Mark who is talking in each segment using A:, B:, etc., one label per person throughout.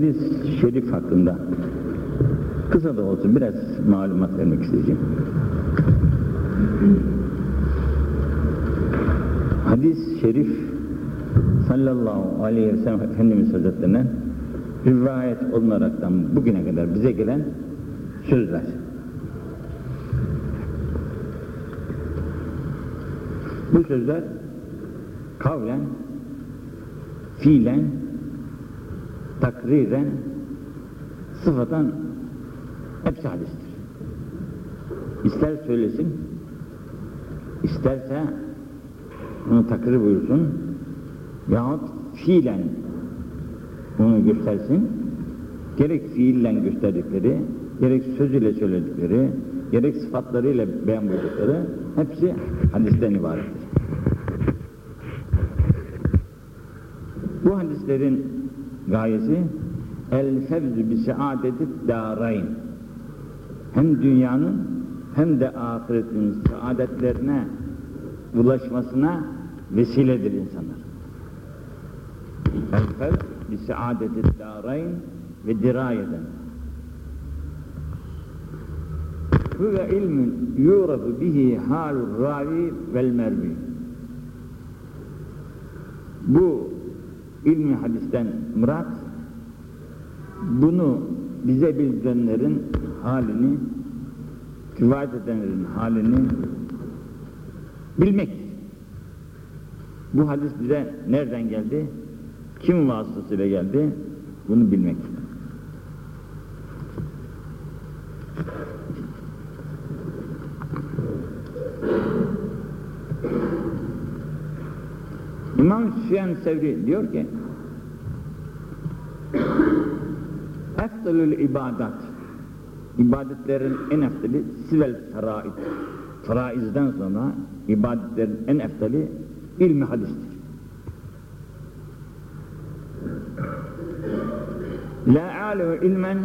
A: hadis şerif hakkında kısa da olsun biraz malumat vermek isteyeceğim. Hadis şerif sallallahu aleyhi ve sellem Efendimiz Hazretlerinden rivayet olunaraktan bugüne kadar bize gelen sözler. Bu sözler kavlen, fiilen, takriren, sıfatan hepsi hadistir. İster söylesin, isterse bunu takrir buyursun yahut fiilen bunu göstersin gerek fiille gösterdikleri gerek söz ile söyledikleri gerek sıfatlarıyla beyan buyurdukları hepsi hadisten ibarettir. Bu hadislerin gayesi el fevzü bi saadeti darayn hem dünyanın hem de ahiretin saadetlerine ulaşmasına vesiledir insanlar. El fevz bi saadeti darayn ve dirayeden. Huve ilmin yurafu bihi halur ravi vel mervi. Bu ilmi hadisten murat bunu bize bildirenlerin halini rivayet edenlerin halini bilmek. Bu hadis bize nereden geldi? Kim vasıtasıyla geldi? Bunu bilmek. İmam Süfyan Sevri diyor ki Eftalül ibadat ibadetlerin en eftali sivel feraid faraizden sonra ibadetlerin en eftali ilmi hadistir. La alemu ilmen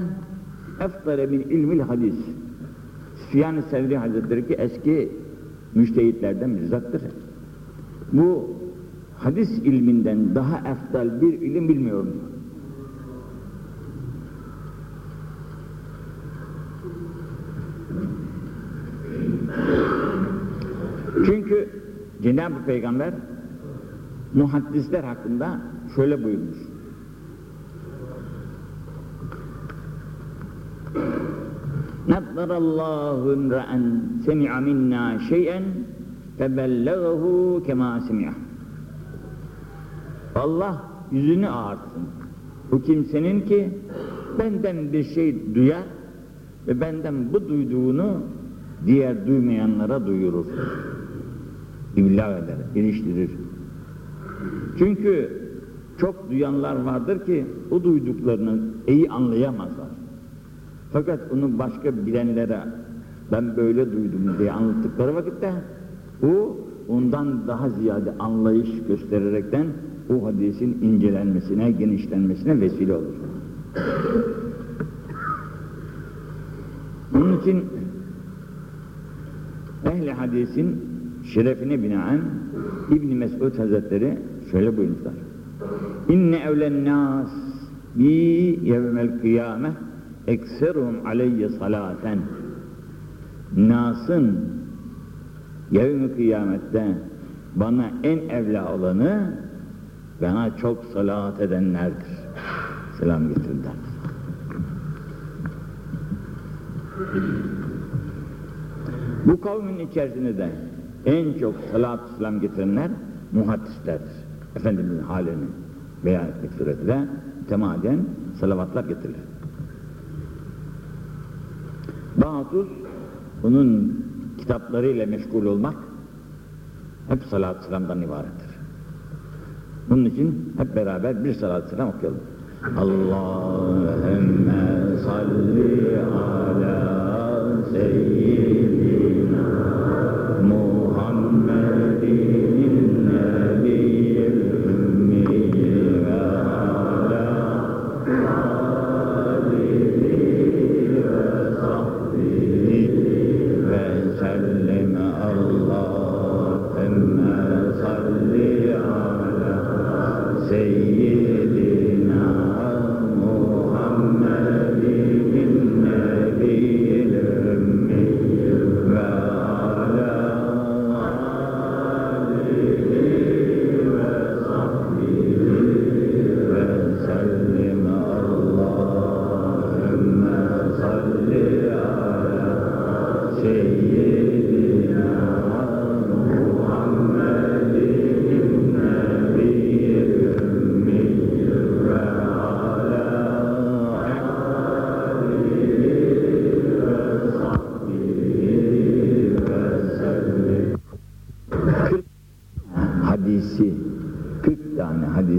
A: eftare min ilmil hadis. Süfyan-ı Sevri Hazretleri ki eski müştehitlerden bir zattır. Bu hadis ilminden daha eftal bir ilim bilmiyorum. Çünkü Cenab-ı Peygamber muhaddisler hakkında şöyle buyurmuş. Naddarallahu imra'en semi'a minna şey'en febellegahu kema semi'a. Allah yüzünü ağartsın. Bu kimsenin ki benden bir şey duyar ve benden bu duyduğunu diğer duymayanlara duyurur. İblag eder, geliştirir. Çünkü çok duyanlar vardır ki o duyduklarını iyi anlayamazlar. Fakat onu başka bilenlere ben böyle duydum diye anlattıkları vakitte o ondan daha ziyade anlayış göstererekten o hadisin incelenmesine, genişlenmesine vesile olur. Onun için ehli hadisin şerefine binaen İbn Mesud Hazretleri şöyle buyurmuşlar. İnne evlen nas bi yevmel kıyame ekserum aleyye salaten Nas'ın yevmi kıyamette bana en evla olanı bana çok salat edenlerdir. Selam getirirler. Bu kavmin içerisinde de en çok salat selam getirenler muhaddislerdir. Efendimizin halini beyan etmek suretiyle temaden salavatlar getirirler. Bahusus bunun kitaplarıyla meşgul olmak hep salat selamdan ibarettir. Bunun için hep beraber bir salat selam okuyalım. Allahümme salli ala seyyidina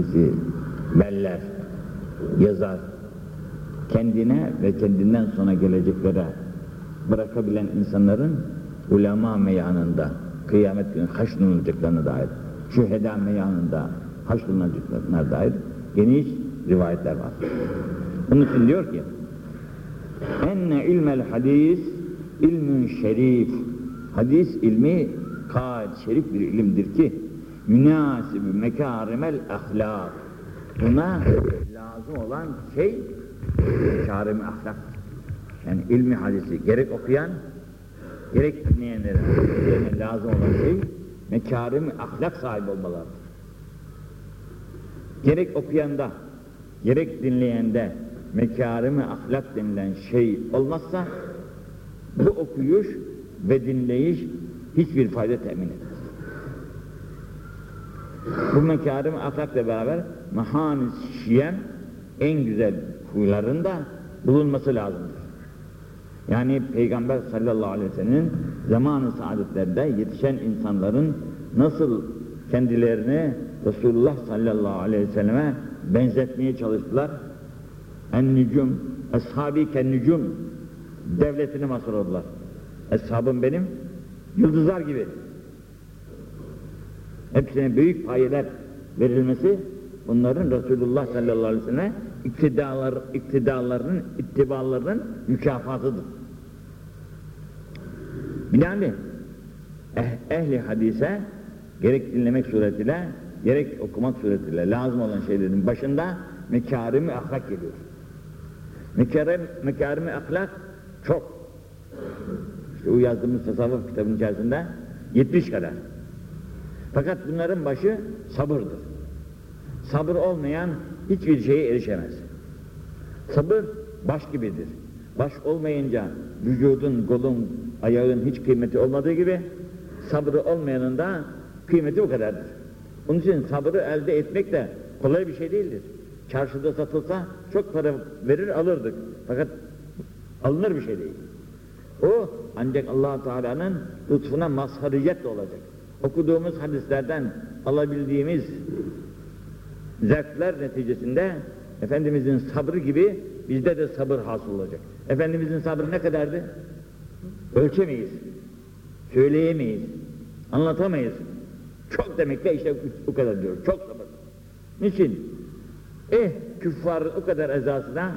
A: hadisi beller, yazar. Kendine ve kendinden sonra geleceklere bırakabilen insanların ulema meyanında kıyamet günü haşrolunacaklarına dair, şüheda meyanında haşrolunacaklarına dair geniş rivayetler var. Bunun için diyor ki enne ilmel hadis ilmün şerif hadis ilmi kaid şerif bir ilimdir ki münasib mekarimel ahlak. Buna lazım olan şey mekarim ahlak. Yani ilmi hadisi gerek okuyan gerek dinleyenlere lazım olan şey mekarim ahlak sahibi olmaları. Gerek okuyanda gerek dinleyende mekarimi ahlak denilen şey olmazsa bu okuyuş ve dinleyiş hiçbir fayda temin etmez. Bu mekarimi ahlakla beraber mahanis şiyem en güzel huylarında bulunması lazımdır. Yani Peygamber sallallahu aleyhi ve sellem'in zamanı saadetlerde yetişen insanların nasıl kendilerini Resulullah sallallahu aleyhi ve selleme benzetmeye çalıştılar. En nücum, ashabi ken nücum devletini masal oldular. Eshabım benim yıldızlar gibi. Hepsine büyük payeler verilmesi bunların Resulullah sallallahu aleyhi ve selleme iktidalar, iktidalarının, ittibalarının mükafatıdır. Binaenaleyh eh, ehli hadise gerek dinlemek suretiyle gerek okumak suretiyle lazım olan şeylerin başında mekarimi ahlak geliyor. Mekarim, mekarimi ahlak çok. İşte o yazdığımız tasavvuf kitabının içerisinde 70 kadar. Fakat bunların başı sabırdır. Sabır olmayan hiçbir şeye erişemez. Sabır baş gibidir. Baş olmayınca vücudun, kolun, ayağın hiç kıymeti olmadığı gibi sabrı olmayanın da kıymeti o kadardır. Onun için sabrı elde etmek de kolay bir şey değildir. Çarşıda satılsa çok para verir alırdık. Fakat alınır bir şey değil. O ancak allah Teala'nın lütfuna mazhariyetle olacak. Okuduğumuz hadislerden alabildiğimiz zevkler neticesinde Efendimizin sabrı gibi bizde de sabır hasıl olacak. Efendimizin sabrı ne kadardı? Ölçemeyiz. Söyleyemeyiz. Anlatamayız. Çok demek ki işte bu kadar diyor. Çok sabır. Niçin? Eh küffar o kadar ezasına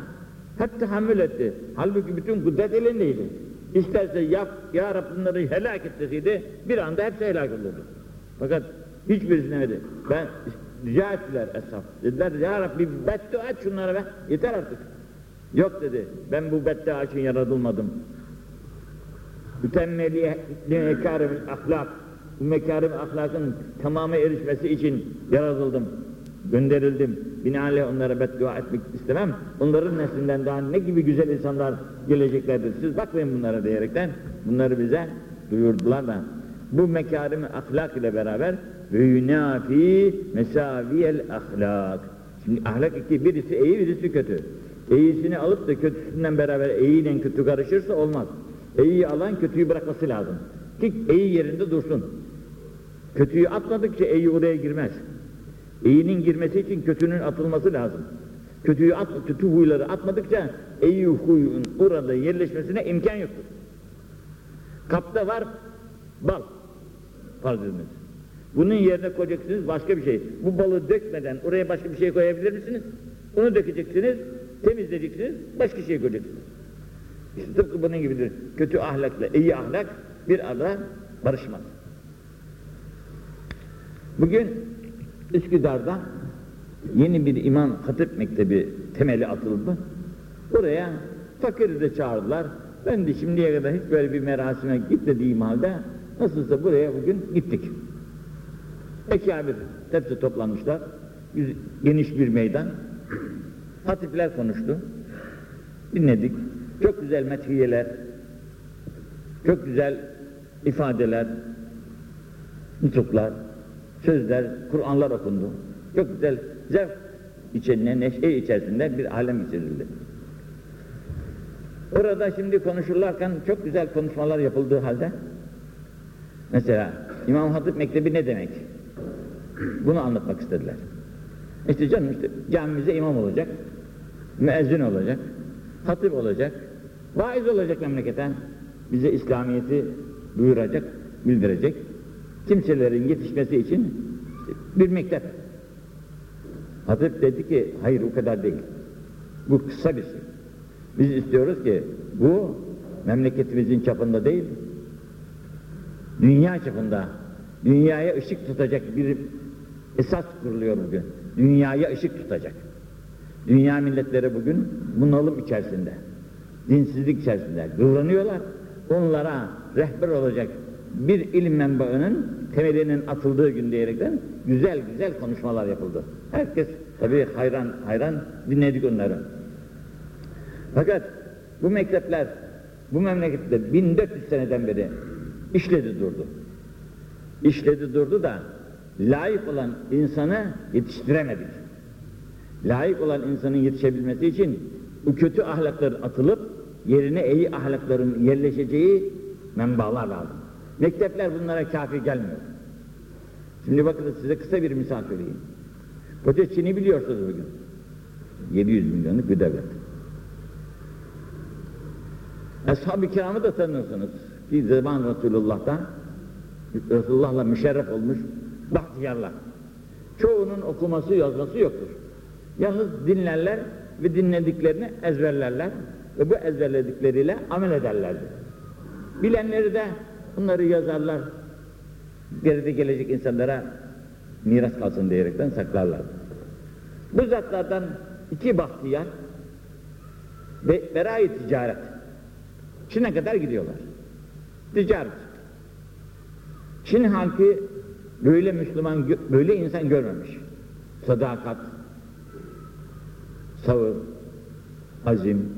A: hep tahammül etti. Halbuki bütün kudret elindeydi. İsterse yap, ya Rab helak et deseydi bir anda hepsi helak olurdu. Fakat hiçbirisine demedi. Ben rica ettiler eshab. Dediler ya Rabbi beddua et şunlara be. Yeter artık. Yok dedi. Ben bu beddua için yaratılmadım. Mütemmeli mekarim ahlak. Bu mekarim ahlakın tamamı erişmesi için yaratıldım. Gönderildim. Binaenaleyh onlara beddua etmek istemem. Onların neslinden daha ne gibi güzel insanlar geleceklerdir. Siz bakmayın bunlara diyerekten bunları bize duyurdular da bu mekarimi ahlak ile beraber ve mesaviyel ahlak. Şimdi ahlak iki, birisi iyi, birisi kötü. İyisini alıp da kötüsünden beraber iyiyle kötü karışırsa olmaz. İyiyi alan kötüyü bırakması lazım. Ki iyi yerinde dursun. Kötüyü atmadıkça iyi oraya girmez. İyinin girmesi için kötünün atılması lazım. Kötüyü at, kötü huyları atmadıkça iyi huyun orada yerleşmesine imkan yoktur. Kapta var bal. Farz ediniz. Bunun yerine koyacaksınız başka bir şey. Bu balı dökmeden oraya başka bir şey koyabilir misiniz? Onu dökeceksiniz, temizleyeceksiniz, başka şey koyacaksınız. İşte tıpkı bunun gibidir. Kötü ahlakla iyi ahlak bir arada barışmaz. Bugün Üsküdar'da yeni bir imam hatip mektebi temeli atıldı. Buraya fakiri de çağırdılar. Ben de şimdiye kadar hiç böyle bir merasime gitmediğim halde nasılsa buraya bugün gittik. Ekabir hepsi toplanmışlar. Geniş bir meydan. Hatipler konuştu. Dinledik. Çok güzel methiyeler, çok güzel ifadeler, nutuklar, sözler, Kur'anlar okundu. Çok güzel zevk içinde, neşe içerisinde bir alem geçirildi. Orada şimdi konuşurlarken çok güzel konuşmalar yapıldığı halde mesela İmam Hatip Mektebi ne demek? Bunu anlatmak istediler. İşte canım işte camimize imam olacak, müezzin olacak, hatip olacak, vaiz olacak memlekete. Bize İslamiyet'i duyuracak, bildirecek. Kimselerin yetişmesi için bir mektep. Hatip dedi ki, hayır o kadar değil. Bu kısa bir şey. Biz istiyoruz ki bu memleketimizin çapında değil, dünya çapında, dünyaya ışık tutacak bir esas kuruluyor bugün. Dünyaya ışık tutacak. Dünya milletleri bugün bunalım içerisinde, dinsizlik içerisinde kıvranıyorlar. Onlara rehber olacak bir ilim menbaının temelinin atıldığı gün diyerekten güzel güzel konuşmalar yapıldı. Herkes tabii hayran hayran dinledik onları. Fakat bu mektepler bu memlekette 1400 seneden beri işledi durdu. İşledi durdu da layık olan insanı yetiştiremedik. Layık olan insanın yetişebilmesi için bu kötü ahlakların atılıp yerine iyi ahlakların yerleşeceği menbalar lazım. Mektepler bunlara kafi gelmiyor. Şimdi bakın size kısa bir misal söyleyeyim. Koca Çin'i biliyorsunuz bugün. 700 milyonluk bir devlet. Ashab-ı kiramı da tanıyorsunuz. Bir zaman Resulullah'ta Resulullah'la müşerref olmuş bahtiyarlar. Çoğunun okuması yazması yoktur. Yalnız dinlerler ve dinlediklerini ezberlerler ve bu ezberledikleriyle amel ederlerdi. Bilenleri de bunları yazarlar, geride gelecek insanlara miras kalsın diyerekten saklarlar. Bu zatlardan iki bahtiyar ve berayi ticaret. Çin'e kadar gidiyorlar. Ticaret. Çin halkı böyle Müslüman, böyle insan görmemiş. Sadakat, sabır, azim,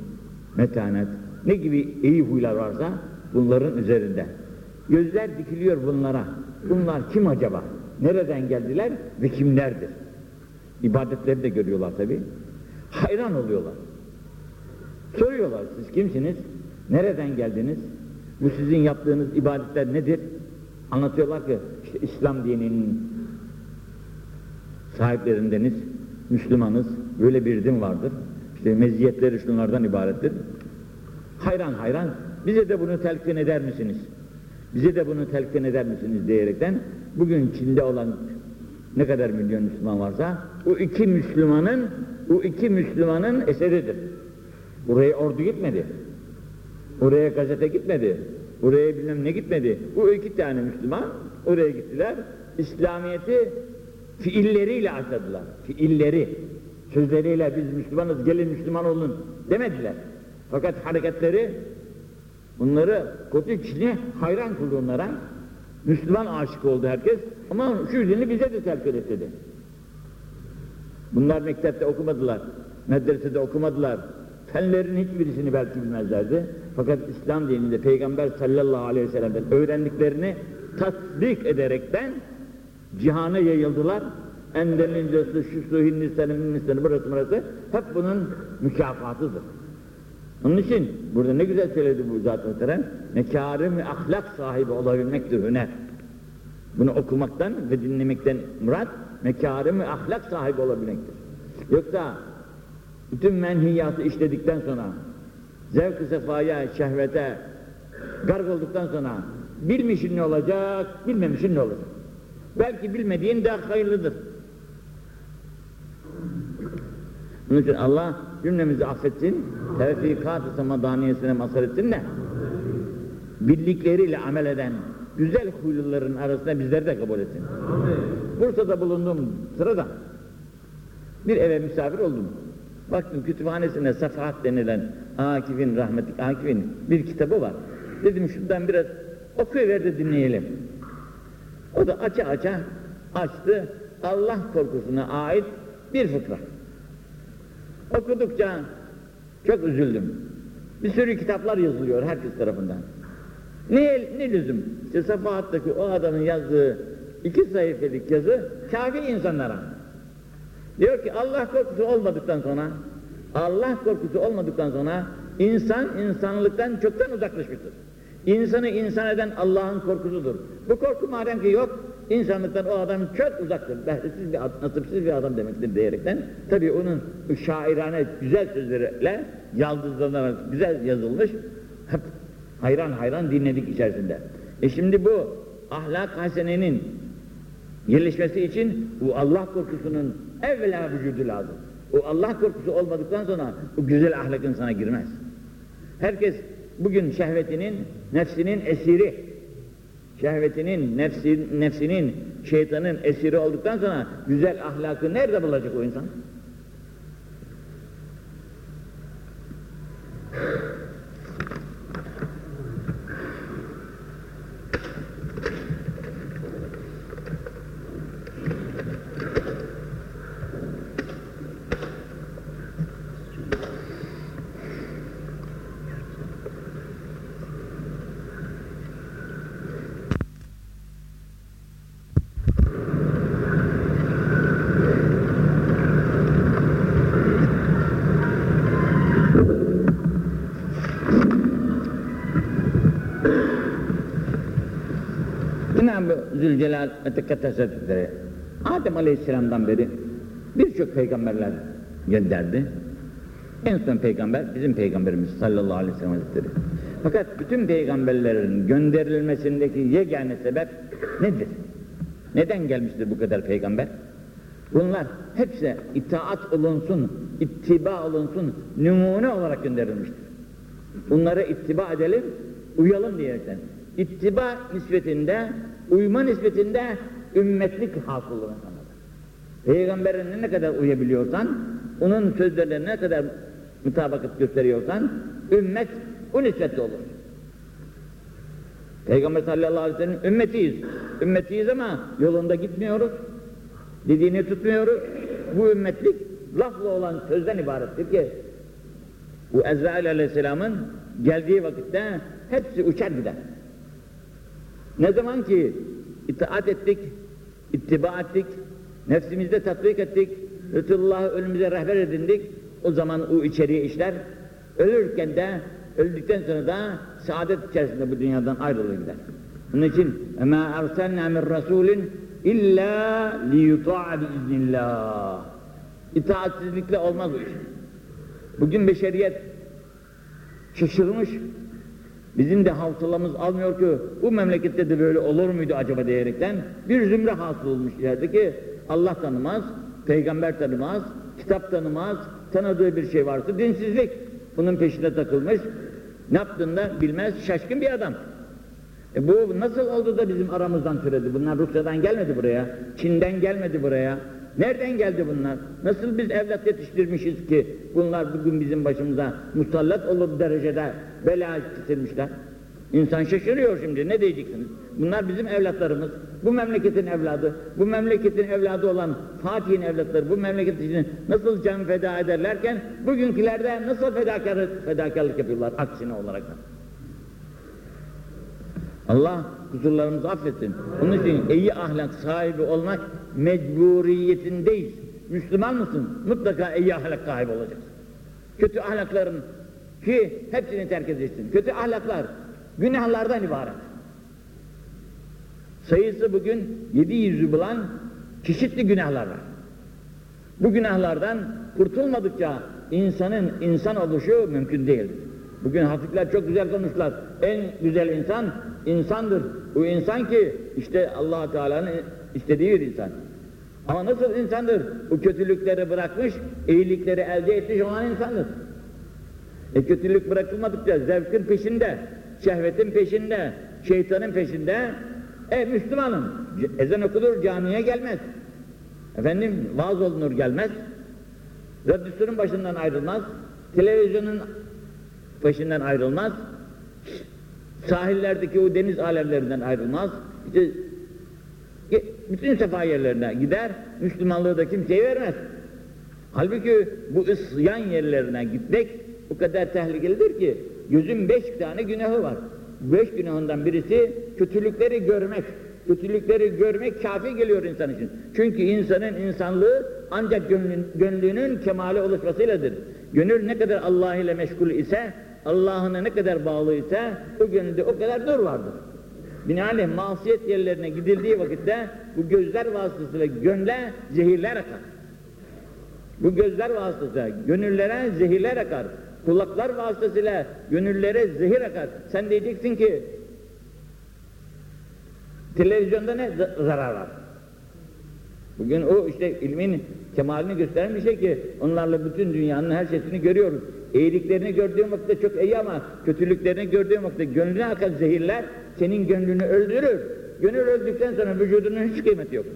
A: metanet, ne gibi iyi huylar varsa bunların üzerinde. Gözler dikiliyor bunlara. Bunlar kim acaba? Nereden geldiler ve kimlerdir? İbadetleri de görüyorlar tabi. Hayran oluyorlar. Soruyorlar siz kimsiniz? Nereden geldiniz? Bu sizin yaptığınız ibadetler nedir? Anlatıyorlar ki işte İslam dininin sahiplerindeniz, Müslümanız, böyle bir din vardır. İşte meziyetleri şunlardan ibarettir. Hayran hayran, bize de bunu telkin eder misiniz? Bize de bunu telkin eder misiniz diyerekten bugün Çin'de olan ne kadar milyon Müslüman varsa o iki Müslümanın o iki Müslümanın eseridir. Buraya ordu gitmedi. Oraya gazete gitmedi. Oraya bilmem ne gitmedi. Bu iki tane Müslüman oraya gittiler. İslamiyet'i fiilleriyle aşladılar. Fiilleri. Sözleriyle biz Müslümanız gelin Müslüman olun demediler. Fakat hareketleri bunları kötü kişiliğe hayran kıldı onlara. Müslüman aşık oldu herkes. Ama şu dini bize de telkin et dedi. Bunlar mektepte okumadılar. Medresede okumadılar. Fenlerin hiçbirisini belki bilmezlerdi. Fakat İslam dininde Peygamber sallallahu aleyhi ve sellem'den öğrendiklerini tasdik ederekten cihana yayıldılar. Endonezya'sı, şu su, Hindistan'ı, Hindistan'ı, burası, burası hep bunun mükafatıdır. Onun için burada ne güzel söyledi bu zat muhterem, mekârim ve ahlak sahibi olabilmektir hüner. Bunu okumaktan ve dinlemekten murat, mekârim ve ahlak sahibi olabilmektir. Yoksa bütün menhiyatı işledikten sonra, zevk-ı sefaya, şehvete garg olduktan sonra bilmişin ne olacak, bilmemişin ne olacak? Belki bilmediğin daha hayırlıdır. Onun için Allah cümlemizi affetsin, tevfikat-ı samadaniyesine mazhar etsin de bildikleriyle amel eden güzel huyluların arasında bizleri de kabul etsin. Bursa'da bulunduğum sırada bir eve misafir oldum. Baktım kütüphanesinde Safahat denilen Akif'in, rahmetlik Akif'in bir kitabı var. Dedim şundan biraz okuyuver de dinleyelim. O da aça aça açtı Allah korkusuna ait bir fıkra. Okudukça çok üzüldüm. Bir sürü kitaplar yazılıyor herkes tarafından. Ne, ne lüzum? İşte Safahat'taki o adamın yazdığı iki sayfalık yazı kafi insanlara. Diyor ki Allah korkusu olmadıktan sonra Allah korkusu olmadıktan sonra insan insanlıktan çoktan uzaklaşmıştır. İnsanı insan eden Allah'ın korkusudur. Bu korku madem ki yok, insanlıktan o adam çok uzaktır. Behresiz bir adam, nasipsiz bir adam demektir diyerekten. Tabii onun şairane güzel sözleriyle yaldızlanarak güzel yazılmış. Hep hayran hayran dinledik içerisinde. E şimdi bu ahlak hasenenin yerleşmesi için bu Allah korkusunun evvela vücudu lazım. O Allah korkusu olmadıktan sonra bu güzel ahlak insana girmez. Herkes bugün şehvetinin, nefsinin esiri, şehvetinin, nefsin, nefsinin, şeytanın esiri olduktan sonra güzel ahlakı nerede bulacak o insan? Cenab-ı Zülcelal ve Tekaddes Hazretleri Adem Aleyhisselam'dan beri birçok peygamberler gönderdi. En son peygamber bizim peygamberimiz sallallahu aleyhi ve sellem Hazretleri. Fakat bütün peygamberlerin gönderilmesindeki yegane sebep nedir? Neden gelmiştir bu kadar peygamber? Bunlar hepsi itaat olunsun, ittiba olunsun, numune olarak gönderilmiştir. Bunları ittiba edelim, uyalım diyerekten. İttiba nispetinde, uyma nispetinde ümmetlik hasıl olur insanlarda. Peygamberine ne kadar uyabiliyorsan, onun sözlerine ne kadar mutabakat gösteriyorsan, ümmet o nispette olur. Peygamber sallallahu aleyhi ve sellem ümmetiyiz. Ümmetiyiz ama yolunda gitmiyoruz. Dediğini tutmuyoruz. Bu ümmetlik lafla olan sözden ibarettir ki bu Ezrail aleyhisselamın geldiği vakitte hepsi uçar gider. Ne zaman ki itaat ettik, ittiba ettik, nefsimizde tatbik ettik, Resulullah'ı önümüze rehber edindik, o zaman o içeriye işler, ölürken de, öldükten sonra da saadet içerisinde bu dünyadan ayrılır gider. Bunun için اَمَا اَرْسَلْنَا مِنْ رَسُولٍ اِلَّا لِيُطَعَ بِاِذْنِ İtaatsizlikle olmaz bu iş. Bugün beşeriyet şaşırmış, bizim de hafızalamız almıyor ki bu memlekette de böyle olur muydu acaba diyerekten bir zümre hasıl olmuş yerde ki Allah tanımaz, peygamber tanımaz, kitap tanımaz, tanıdığı bir şey varsa dinsizlik. Bunun peşine takılmış, ne yaptığında bilmez, şaşkın bir adam. E bu nasıl oldu da bizim aramızdan türedi? Bunlar Rusya'dan gelmedi buraya, Çin'den gelmedi buraya. Nereden geldi bunlar? Nasıl biz evlat yetiştirmişiz ki bunlar bugün bizim başımıza musallat olur derecede bela getirmişler? İnsan şaşırıyor şimdi, ne diyeceksiniz? Bunlar bizim evlatlarımız, bu memleketin evladı, bu memleketin evladı olan Fatih'in evlatları, bu memleket için nasıl can feda ederlerken, bugünkülerde nasıl fedakarlık, fedakarlık yapıyorlar aksine olarak. Allah kusurlarımızı affetsin. Onun için iyi ahlak sahibi olmak mecburiyetindeyiz. Müslüman mısın? Mutlaka iyi ahlak sahibi olacaksın. Kötü ahlakların ki hepsini terk edeceksin. Kötü ahlaklar günahlardan ibaret. Sayısı bugün 700'ü bulan çeşitli günahlar var. Bu günahlardan kurtulmadıkça insanın insan oluşu mümkün değildir. Bugün hafifler çok güzel konuştular. En güzel insan insandır. Bu insan ki işte allah Teala'nın istediği bir insan. Ama nasıl insandır? Bu kötülükleri bırakmış, iyilikleri elde etmiş olan insandır. E kötülük bırakılmadıkça zevkin peşinde, şehvetin peşinde, şeytanın peşinde, e Müslümanım, ezan okulur camiye gelmez. Efendim vaaz olunur gelmez. Radyosunun başından ayrılmaz, televizyonun peşinden ayrılmaz, sahillerdeki o deniz alemlerinden ayrılmaz, işte bütün sefa yerlerine gider, Müslümanlığı da kimseye vermez. Halbuki bu ısyan yerlerine gitmek o kadar tehlikelidir ki, gözün beş tane günahı var. Beş günahından birisi kötülükleri görmek. Kötülükleri görmek kafi geliyor insan için. Çünkü insanın insanlığı ancak gönlün, gönlünün kemale oluşmasıyladır. Gönül ne kadar Allah ile meşgul ise Allah'ına ne kadar bağlıysa o gönülde o kadar nur vardır. Binaenaleyh masiyet yerlerine gidildiği vakitte bu gözler vasıtasıyla gönle zehirler akar. Bu gözler vasıtasıyla gönüllere zehirler akar. Kulaklar vasıtasıyla gönüllere zehir akar. Sen diyeceksin ki televizyonda ne zarar var? Bugün o işte ilmin kemalini gösteren bir şey ki onlarla bütün dünyanın her şeyini görüyoruz. İyiliklerini gördüğün vakitte çok iyi ama kötülüklerini gördüğün vakitte gönlüne akan zehirler senin gönlünü öldürür. Gönül öldükten sonra vücudunun hiç kıymeti yok.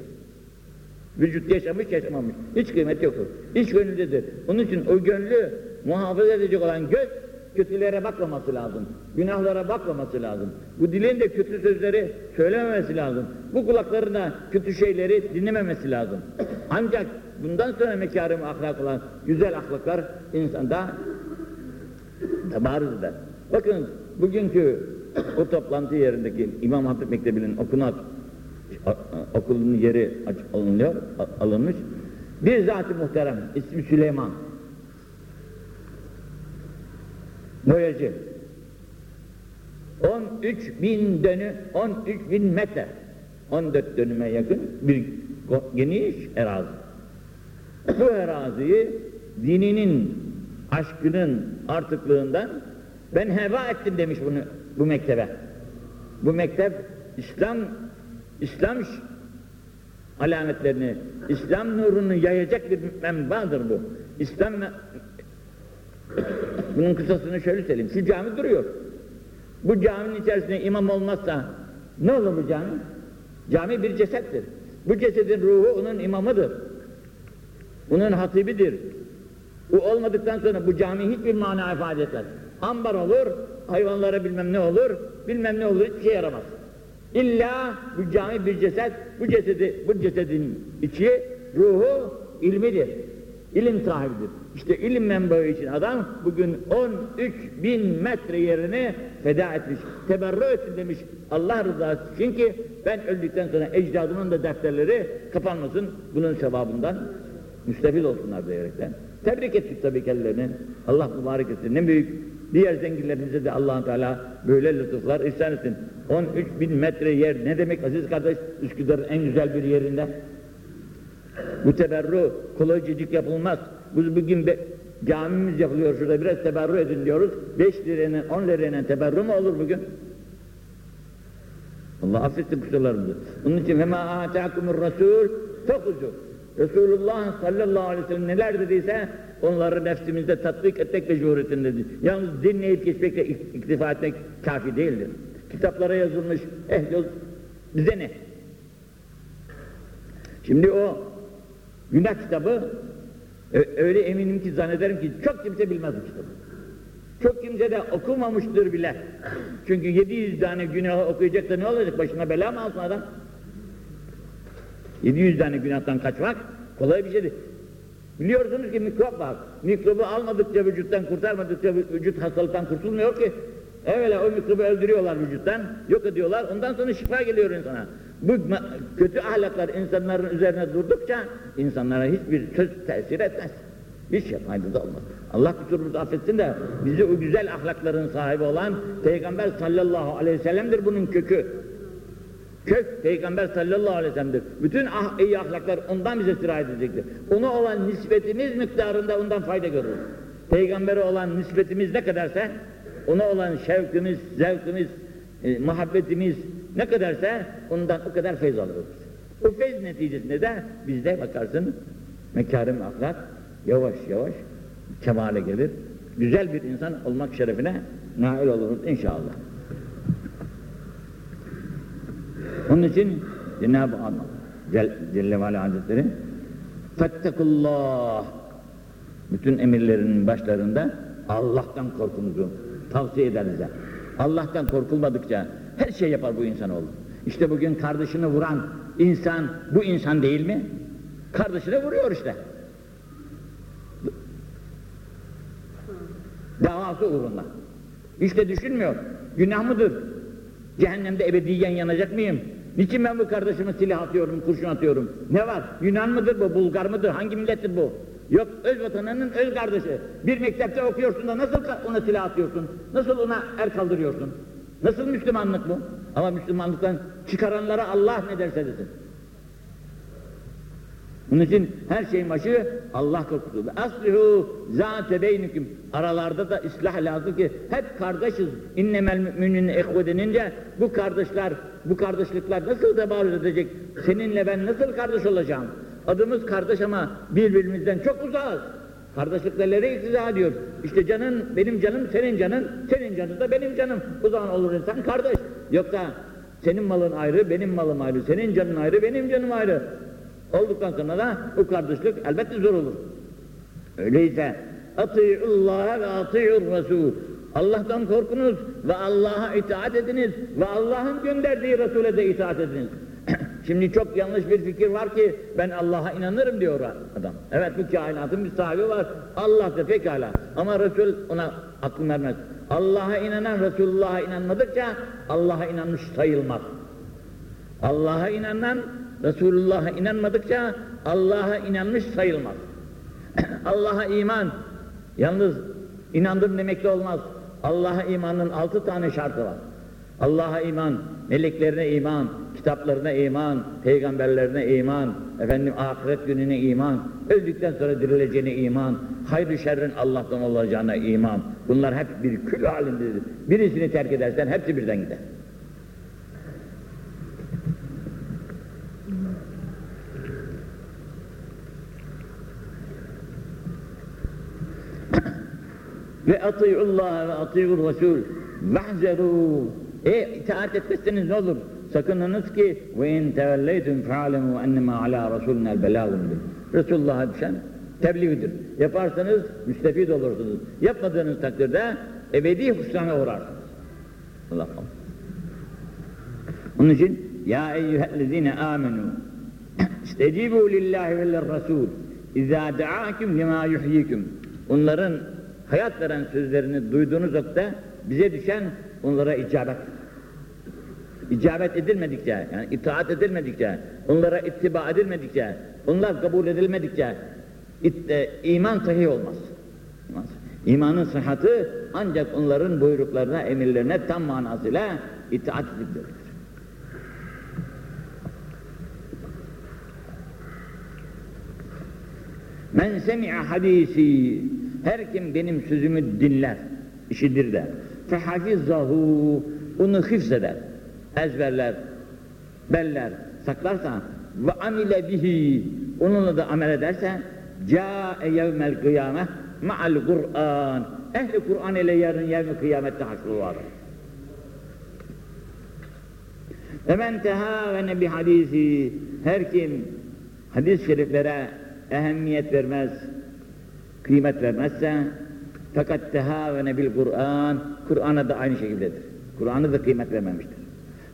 A: Vücut yaşamış yaşamamış. Hiç kıymeti yoktur. İç gönüldedir. Onun için o gönlü muhafaza edecek olan göz kötülere bakmaması lazım. Günahlara bakmaması lazım. Bu dilin de kötü sözleri söylememesi lazım. Bu kulakların da kötü şeyleri dinlememesi lazım. Ancak bundan sonra mekârim ahlak olan güzel ahlaklar insanda tabarız eder. Bakın bugünkü o toplantı yerindeki İmam Hatip Mektebi'nin okunak okulun yeri alınıyor, alınmış. Bir zat-ı muhterem, ismi Süleyman. Boyacı. 13 bin dönü, 13 bin metre, 14 dönüme yakın bir geniş erazi. Bu eraziyi dininin, aşkının artıklığından ben heva ettim demiş bunu bu mektebe. Bu mektep İslam İslam alametlerini, İslam nurunu yayacak bir menbadır bu. İslam bunun kısasını şöyle söyleyeyim. Şu cami duruyor. Bu caminin içerisinde imam olmazsa ne olur bu cami? Cami bir cesettir. Bu cesedin ruhu onun imamıdır. Bunun hatibidir. Bu olmadıktan sonra bu cami hiçbir mana ifade etmez. Ambar olur, hayvanlara bilmem ne olur, bilmem ne olur, hiçbir şey yaramaz. İlla bu cami bir ceset, bu cesedi, bu cesedin içi, ruhu ilmidir. İlim sahibidir. İşte ilim menbaı için adam bugün 13 bin metre yerini feda etmiş. Teberru etsin demiş Allah rızası için ki ben öldükten sonra ecdadımın da defterleri kapanmasın. Bunun sevabından müstefil olsunlar diyerekten. Tebrik ettik tabii kendilerini. Allah mübarek etsin. Ne büyük Diğer zenginlerimize de allah Teala böyle lütuflar ihsan etsin. 13 bin metre yer ne demek aziz kardeş? Üsküdar'ın en güzel bir yerinde. Bu teberru kolaycacık yapılmaz. Biz bugün be, camimiz yapılıyor şurada biraz teberru edin diyoruz. 5 lirayla 10 lirayla teberru mu olur bugün? Allah affetsin kusurlarımızı. Onun için وَمَا آتَاكُمُ الرَّسُولُ فَقُزُوا Resulullah sallallahu aleyhi ve sellem neler dediyse onları nefsimizde tatbik etmek mecburiyetindedir. Yalnız dinleyip geçmekle iktifa etmek kafi değildir. Kitaplara yazılmış, eh bize ne? Şimdi o günah kitabı öyle eminim ki zannederim ki çok kimse bilmez bu kitabı. Çok kimse de okumamıştır bile. Çünkü 700 tane günahı okuyacak da ne olacak? Başına bela mı alsın adam? 700 tane günahtan kaçmak kolay bir şeydir. Biliyorsunuz ki mikrop var. Mikrobu almadıkça vücuttan kurtarmadıkça vücut hastalıktan kurtulmuyor ki. Evvela o mikrobu öldürüyorlar vücuttan, yok ediyorlar, ondan sonra şifa geliyor insana. Bu kötü ahlaklar insanların üzerine durdukça insanlara hiçbir söz tesir etmez. Hiç şey faydası olmaz. Allah kusurumuzu affetsin de bizi o güzel ahlakların sahibi olan Peygamber sallallahu aleyhi ve sellem'dir bunun kökü. Kök Peygamber sallallahu aleyhi ve sellem'dir. Bütün ah, iyi ahlaklar ondan bize sirayet edecektir. Ona olan nispetimiz miktarında ondan fayda görürüz. Peygambere olan nispetimiz ne kadarsa, ona olan şevkimiz, zevkimiz, e, muhabbetimiz ne kadarsa ondan o kadar feyz alırız. O feyz neticesinde de bizde bakarsın mekârim ahlak yavaş yavaş kemale gelir. Güzel bir insan olmak şerefine nail oluruz inşallah. Onun için Cenab-ı Allah Celle ve Ala Hazretleri Fettekullah bütün emirlerinin başlarında Allah'tan korkunuzu tavsiye eder bize. Allah'tan korkulmadıkça her şey yapar bu insan olur. İşte bugün kardeşini vuran insan bu insan değil mi? Kardeşine vuruyor işte. Davası uğrunda. İşte düşünmüyor. Günah mıdır? Cehennemde ebediyen yanacak mıyım? Niçin ben bu kardeşime silah atıyorum, kurşun atıyorum? Ne var? Yunan mıdır bu, Bulgar mıdır? Hangi millettir bu? Yok öz vatanının öz kardeşi. Bir mektepte okuyorsun da nasıl ona silah atıyorsun? Nasıl ona el kaldırıyorsun? Nasıl Müslümanlık bu? Ama Müslümanlıktan çıkaranlara Allah ne derse desin. Bunun için her şeyin başı Allah korkusu. Aslihu zâte beynüküm. Aralarda da ıslah lazım ki hep kardeşiz. İnnemel müminin ehve denince bu kardeşler, bu kardeşlikler nasıl tebarüz edecek? Seninle ben nasıl kardeş olacağım? Adımız kardeş ama birbirimizden çok uzağız. Kardeşlikleri iktiza ediyor. İşte canın, benim canım senin canın, senin canın da benim canım. O zaman olur insan kardeş. Yoksa senin malın ayrı, benim malım ayrı, senin canın ayrı, benim canım ayrı. Olduktan sonra da bu kardeşlik elbette zor olur. Öyleyse Ati'ullaha ve ati'ur Resul. Allah'tan korkunuz ve Allah'a itaat ediniz ve Allah'ın gönderdiği Resul'e de itaat ediniz. Şimdi çok yanlış bir fikir var ki ben Allah'a inanırım diyor adam. Evet bu kainatın bir sahibi var. Allah da pekala. Ama Resul ona aklım vermez. Allah'a inanan Resulullah'a inanmadıkça Allah'a inanmış sayılmaz. Allah'a inanan Resulullah'a inanmadıkça Allah'a inanmış sayılmaz. Allah'a iman yalnız inandım demekle olmaz. Allah'a imanın altı tane şartı var. Allah'a iman, meleklerine iman, kitaplarına iman, peygamberlerine iman, efendim ahiret gününe iman, öldükten sonra dirileceğine iman, hayır şerrin Allah'tan olacağına iman. Bunlar hep bir kül halindedir. Birisini terk edersen hepsi birden gider. ve ati'ullaha ve ati'ur Resul vehzeru e itaat etmezseniz ne olur? Sakınınız ki ve in tevelleytum fe'alemu ennema ala rasulunel belâgun Resulullah'a düşen tebliğidir. Yaparsanız müstefid olursunuz. Yapmadığınız takdirde ebedi husrana uğrarsınız. Allah Allah. Onun için ya eyyühellezine amenu istecibu lillahi ve lirrasul izâ da'akum lima yuhyikum onların hayat veren sözlerini duyduğunuz vakte bize düşen onlara icabet. İcabet edilmedikçe, yani itaat edilmedikçe, onlara ittiba edilmedikçe, onlar kabul edilmedikçe it, iman sahih olmaz. İmanın sıhhatı ancak onların buyruklarına, emirlerine tam manasıyla itaat edilmektedir. Men semi'a hadisi her kim benim sözümü dinler, işidir de fehafizzahu onu hifzeder, ezberler, beller, saklarsa ve amile bihi onunla da amel ederse ca'e yevmel kıyame ma'al Kur'an ehli Kur'an ile yarın yevmi kıyamette haşru var. Ve men tehâvene bi hadisi her kim hadis-i şeriflere ehemmiyet vermez, kıymet vermezse fakat tehâvene bil Kur'an Kur'an'a da aynı şekildedir. Kur'an'ı da kıymet vermemiştir.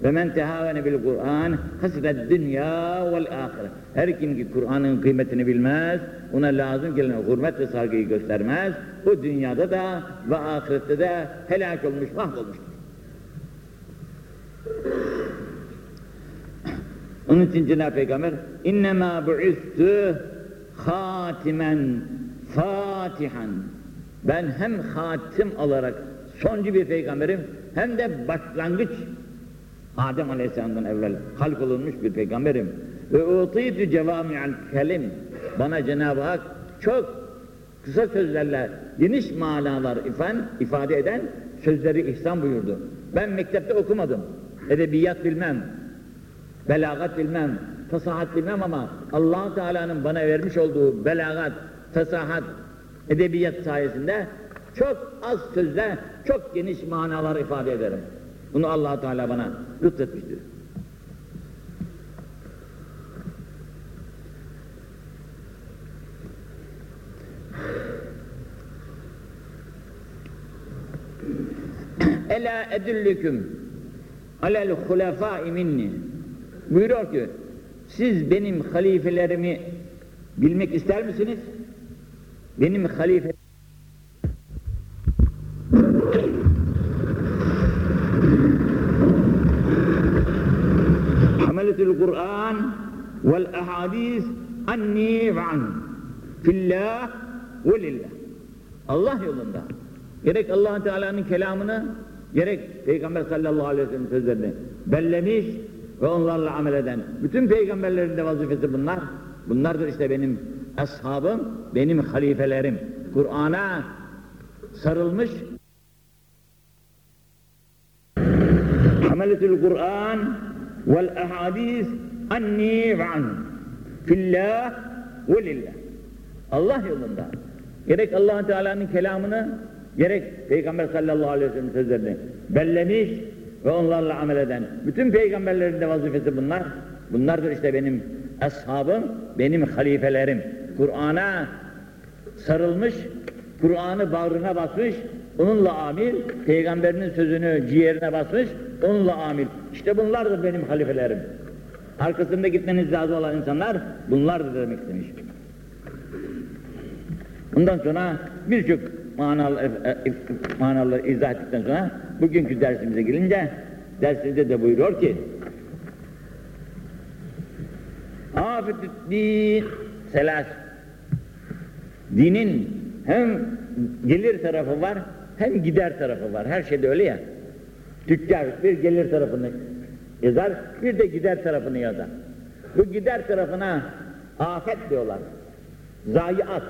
A: Ve men tehâvene bil Kur'an hasred dünya vel ahire. Her kim ki Kur'an'ın kıymetini bilmez, ona lazım gelen hürmet ve saygıyı göstermez, bu dünyada da ve ahirette de helak olmuş, mahvolmuştur. Onun için Cenab-ı Peygamber innemâ bu'istü hatimen fatihan ben hem hatim olarak soncu bir peygamberim hem de başlangıç Adem Aleyhisselam'dan evvel halk olunmuş bir peygamberim. Ve utîtü cevâmi'al kelim. Bana Cenab-ı Hak çok kısa sözlerle geniş manalar ifan, ifade eden sözleri ihsan buyurdu. Ben mektepte okumadım. Edebiyat bilmem. Belagat bilmem. Fasahat bilmem ama allah Teala'nın bana vermiş olduğu belagat, fasahat, edebiyat sayesinde çok az sözle çok geniş manalar ifade ederim. Bunu allah Teala bana lütfetmiştir. Ela edüllüküm alel hulefâi minni buyuruyor ki siz benim halifelerimi bilmek ister misiniz? Benim halife Hameletül vel ahadis anni ve an. Fillah ve lillah. Allah yolunda. Gerek allah Teala'nın kelamını, gerek Peygamber sallallahu aleyhi ve sellem sözlerini bellemiş ve onlarla amel eden. Bütün peygamberlerin de vazifesi bunlar. Bunlardır işte benim ashabım, benim halifelerim. Kur'an'a sarılmış Hameletul Kur'an vel ahadis anni ve anhum fillah. Allah yolunda. Gerek allah Teala'nın kelamını, gerek Peygamber sallallahu aleyhi ve sellem sözlerini bellemiş ve onlarla amel eden. Bütün peygamberlerin de vazifesi bunlar. Bunlardır işte benim ashabım, benim halifelerim. Kur'an'a sarılmış, Kur'an'ı bağrına basmış, onunla amil, peygamberinin sözünü ciğerine basmış, onunla amil. İşte bunlardır benim halifelerim. Arkasında gitmeniz lazım olan insanlar bunlardır demek istemiş. Bundan sonra birçok manalı, e, e, manalı izah ettikten sonra bugünkü dersimize gelince dersimizde de buyuruyor ki Afetü din selas Dinin hem gelir tarafı var hem gider tarafı var. Her şeyde öyle ya. Tüccar bir gelir tarafını yazar, bir de gider tarafını yazar. Bu gider tarafına afet diyorlar. Zayiat.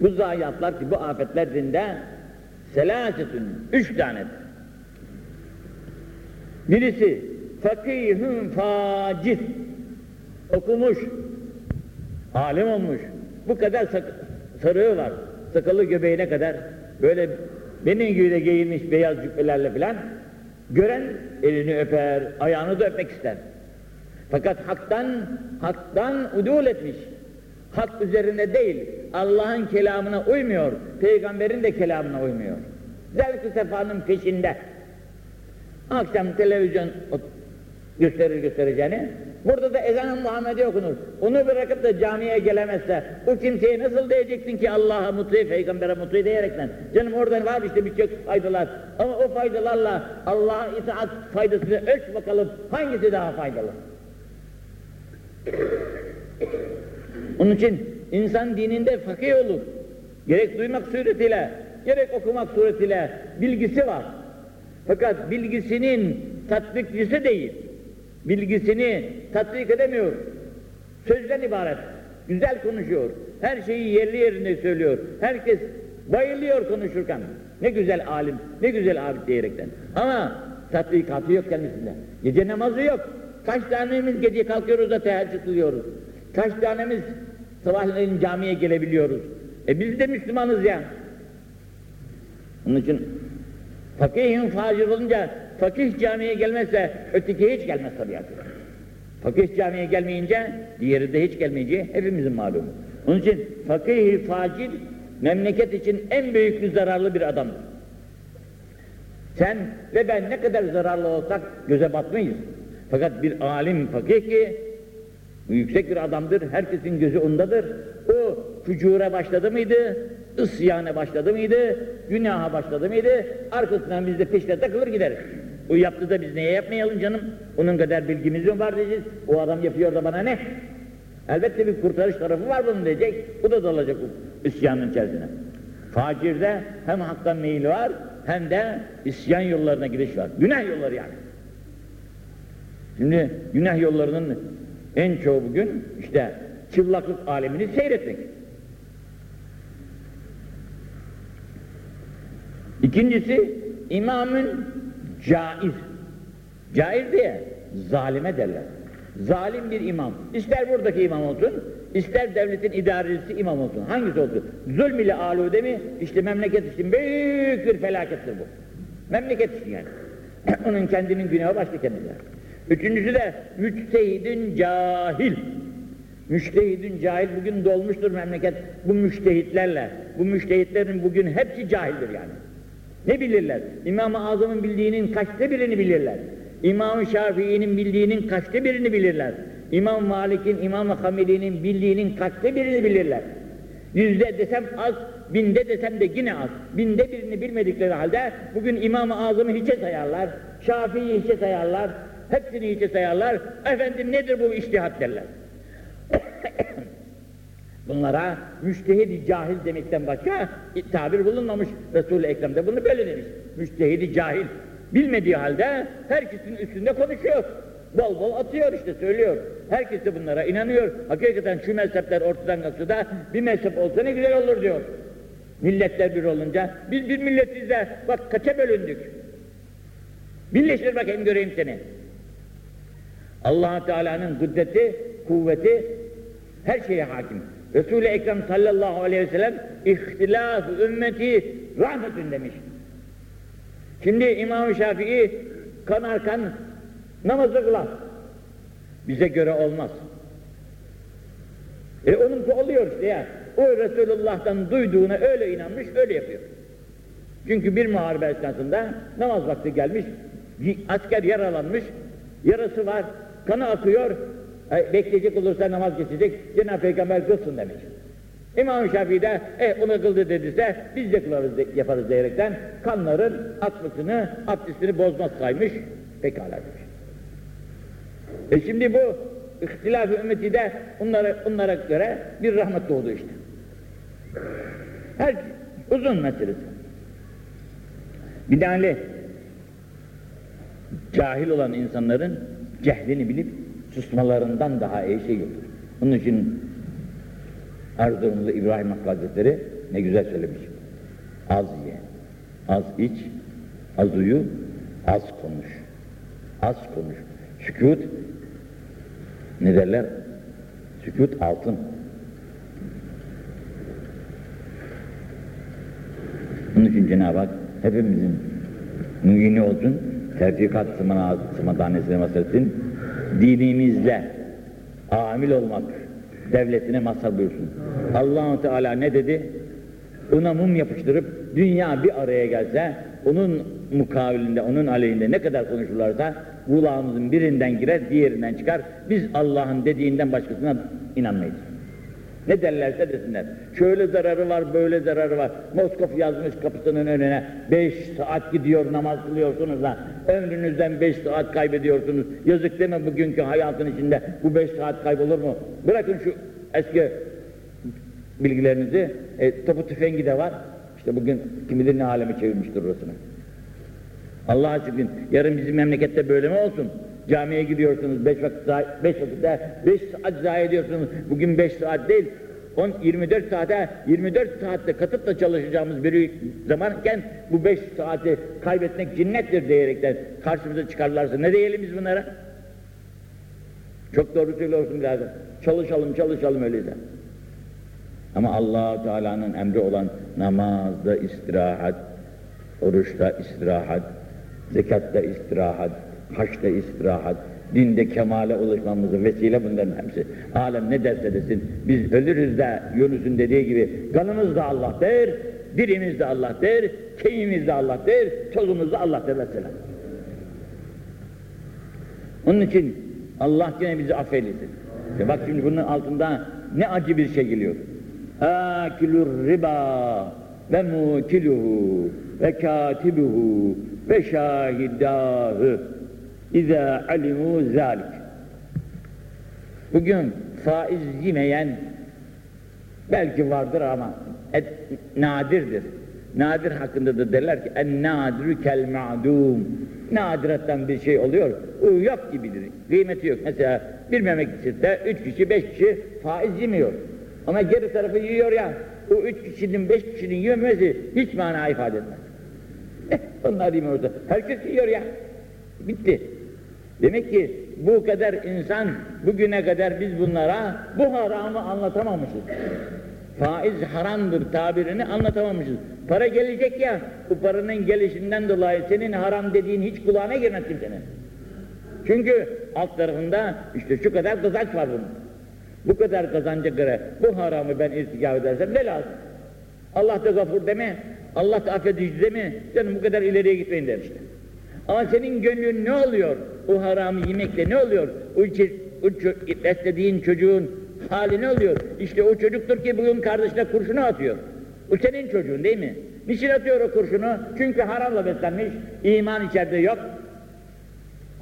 A: Bu zayiatlar ki bu afetler dinde selasetün, üç tanedir. Birisi fakihün facir, okumuş, alim olmuş, bu kadar sarığı var, sakalı göbeğine kadar, böyle benim gibi de giyinmiş beyaz cübbelerle filan, gören elini öper, ayağını da öpmek ister. Fakat haktan, haktan udul etmiş. Hak üzerinde değil, Allah'ın kelamına uymuyor, peygamberin de kelamına uymuyor. Zevk-ı sefanın peşinde. Akşam televizyon gösterir göstereceğini, burada da ezan-ı Muhammed'i okunur. Onu bırakıp da camiye gelemezse, o kimseye nasıl diyeceksin ki Allah'a mutlu, peygambere mutlu diyerekten? Canım oradan var işte birçok faydalar. Ama o faydalarla Allah'a itaat faydasını ölç bakalım, hangisi daha faydalı? Onun için insan dininde fakih olur. Gerek duymak suretiyle, gerek okumak suretiyle bilgisi var. Fakat bilgisinin tatbikçisi değil. Bilgisini tatbik edemiyor. Sözden ibaret. Güzel konuşuyor. Her şeyi yerli yerinde söylüyor. Herkes bayılıyor konuşurken. Ne güzel alim, ne güzel abid diyerekten. Ama tatbikatı yok kendisinde. Gece namazı yok. Kaç tanemiz gece kalkıyoruz da teheccüd kılıyoruz. Kaç tanemiz sabahleyin camiye gelebiliyoruz. E biz de Müslümanız ya. Onun için fakihin facir olunca fakih camiye gelmezse öteki hiç gelmez tabiatı. Fakih camiye gelmeyince diğeri de hiç gelmeyeceği hepimizin malumu. Onun için fakih facir memleket için en büyük bir zararlı bir adamdır. Sen ve ben ne kadar zararlı olsak göze batmayız. Fakat bir alim fakih ki yüksek bir adamdır, herkesin gözü ondadır. O fücura başladı mıydı, isyana başladı mıydı, günaha başladı mıydı, arkasından biz de peşine takılır gideriz. O yaptı da biz neye yapmayalım canım? Onun kadar bilgimiz mi var diyeceğiz. O adam yapıyor da bana ne? Elbette bir kurtarış tarafı var bunun diyecek. Bu da dalacak isyanın içerisine. Facirde hem haktan meyil var hem de isyan yollarına gidiş var. Günah yolları yani. Şimdi günah yollarının en çoğu bugün işte çıplaklık alemini seyretmek. İkincisi imamın caiz. Caiz diye zalime derler. Zalim bir imam. İster buradaki imam olsun, ister devletin idarecisi imam olsun. Hangisi olsun? Zulm ile alude mi? İşte memleket için büyük bir felakettir bu. Memleket için yani. Onun kendinin günahı başka kendine. Üçüncüsü de müçtehidin cahil. Müştehidin cahil bugün dolmuştur memleket bu müştehitlerle. Bu müştehitlerin bugün hepsi cahildir yani. Ne bilirler? İmam-ı Azam'ın bildiğinin kaçta birini bilirler. İmam-ı Şafii'nin bildiğinin kaçta birini bilirler. İmam Malik'in, İmam-ı Hamili'nin bildiğinin kaçta birini bilirler. Yüzde desem az, binde desem de yine az. Binde birini bilmedikleri halde bugün İmam-ı Azam'ı hiçe sayarlar, Şafii'yi hiçe sayarlar, hepsini hiçe sayarlar. Efendim nedir bu iştihat derler. Bunlara müştehidi cahil demekten başka tabir bulunmamış. Resul-i Ekrem bunu böyle demiş. Müştehidi cahil. Bilmediği halde herkesin üstünde konuşuyor. Bol bol atıyor işte söylüyor. Herkes de bunlara inanıyor. Hakikaten şu mezhepler ortadan kalksa da bir mezhep olsa ne güzel olur diyor. Milletler bir olunca biz bir milletiz de bak kaça bölündük. Birleştir bakayım göreyim seni. allah Teala'nın kudreti, kuvveti her şeye hakim. Resul-i Ekrem sallallahu aleyhi ve sellem ihtilaf ümmeti rahmetün demiş. Şimdi İmam-ı Şafii kanarkan namazı kılar. Bize göre olmaz. E onunki oluyor işte ya. O Resulullah'tan duyduğuna öyle inanmış, öyle yapıyor. Çünkü bir muharebe esnasında namaz vakti gelmiş, asker yaralanmış, yarası var, kanı akıyor, bekleyecek olursa namaz geçecek, Cenab-ı Peygamber kılsın demiş. İmam Şafii de e, onu kıldı dediyse biz de kılarız de, yaparız diyerekten kanların akmasını, abdestini bozmaz saymış, pekala demiş. E şimdi bu ihtilaf-ı ümmeti de onlara, onlara göre bir rahmet doğdu işte. Her uzun meselesi. Binaenli cahil olan insanların cehlini bilip susmalarından daha iyi şey yoktur. Onun için Erzurumlu İbrahim Hakkı Hazretleri ne güzel söylemiş. Az ye, az iç, az uyu, az konuş. Az konuş. Sükut ne derler? Sükut altın. Onun için Cenab-ı Hak hepimizin mühini olsun, tertikat sımadanesi vasıfsın, dinimizle amil olmak devletine mazhar buyursun. allah Teala ne dedi? Ona mum yapıştırıp dünya bir araya gelse, onun mukavilinde, onun aleyhinde ne kadar konuşurlarsa kulağımızın birinden girer, diğerinden çıkar. Biz Allah'ın dediğinden başkasına inanmayız. Ne derlerse desinler. Şöyle zararı var, böyle zararı var. Moskov yazmış kapısının önüne. Beş saat gidiyor namaz kılıyorsunuz da ömrünüzden beş saat kaybediyorsunuz. Yazık değil mi bugünkü hayatın içinde bu beş saat kaybolur mu? Bırakın şu eski bilgilerinizi. E, topu tüfengi de var. İşte bugün kim bilir ne alemi çevirmiştir orasını. Allah aşkına yarın bizim memlekette böyle mi olsun? Camiye gidiyorsunuz, beş vakit, beş vakitte, beş saat zayi ediyorsunuz. Bugün beş saat değil, 10, 24 saate, 24 saatte katıp da çalışacağımız bir zamanken bu beş saati kaybetmek cinnettir diyerekten karşımıza çıkarlarsa ne diyelim biz bunlara? Çok doğru söylüyorsun birader. Çalışalım, çalışalım öyleyse. Ama allah Teala'nın emri olan namazda istirahat, oruçta istirahat, zekatta istirahat, haçta istirahat, dinde kemale ulaşmamızın vesile bunların hepsi. Alem ne derse desin, biz ölürüz de Yunus'un dediği gibi kanımız da Allah der, dirimiz de Allah der, keyimiz de Allah der, tozumuz da Allah der mesela. Onun için Allah yine bizi affeylesin. İşte bak şimdi bunun altında ne acı bir şey geliyor. Akilur riba ve mukiluhu ve katibuhu ve şahidahı İza alimu zalik. Bugün faiz yemeyen belki vardır ama et, nadirdir. Nadir hakkında da derler ki en nadirü kel ma'dum. Nadiretten bir şey oluyor. O yok gibidir. Kıymeti yok. Mesela bir memlekette üç kişi, beş kişi faiz yemiyor. Ama geri tarafı yiyor ya. O üç kişinin, beş kişinin yemesi hiç mana ifade etmez. Eh, onlar yemiyorsa. Herkes yiyor ya. Bitti. Demek ki bu kadar insan bugüne kadar biz bunlara bu haramı anlatamamışız. Faiz haramdır tabirini anlatamamışız. Para gelecek ya, bu paranın gelişinden dolayı senin haram dediğin hiç kulağına girmez kimsenin. Çünkü alt tarafında işte şu kadar kazanç var bunun. Bu kadar kazanca göre bu haramı ben irtikab edersem ne lazım? Allah da gafur deme, Allah da affedici deme, canım bu kadar ileriye gitmeyin der işte. Ama senin gönlün ne oluyor? O haramı yemekle ne oluyor? O, o beslediğin çocuğun hali ne oluyor? İşte o çocuktur ki bugün kardeşine kurşunu atıyor. O senin çocuğun değil mi? Niçin atıyor o kurşunu? Çünkü haramla beslenmiş, iman içeride yok.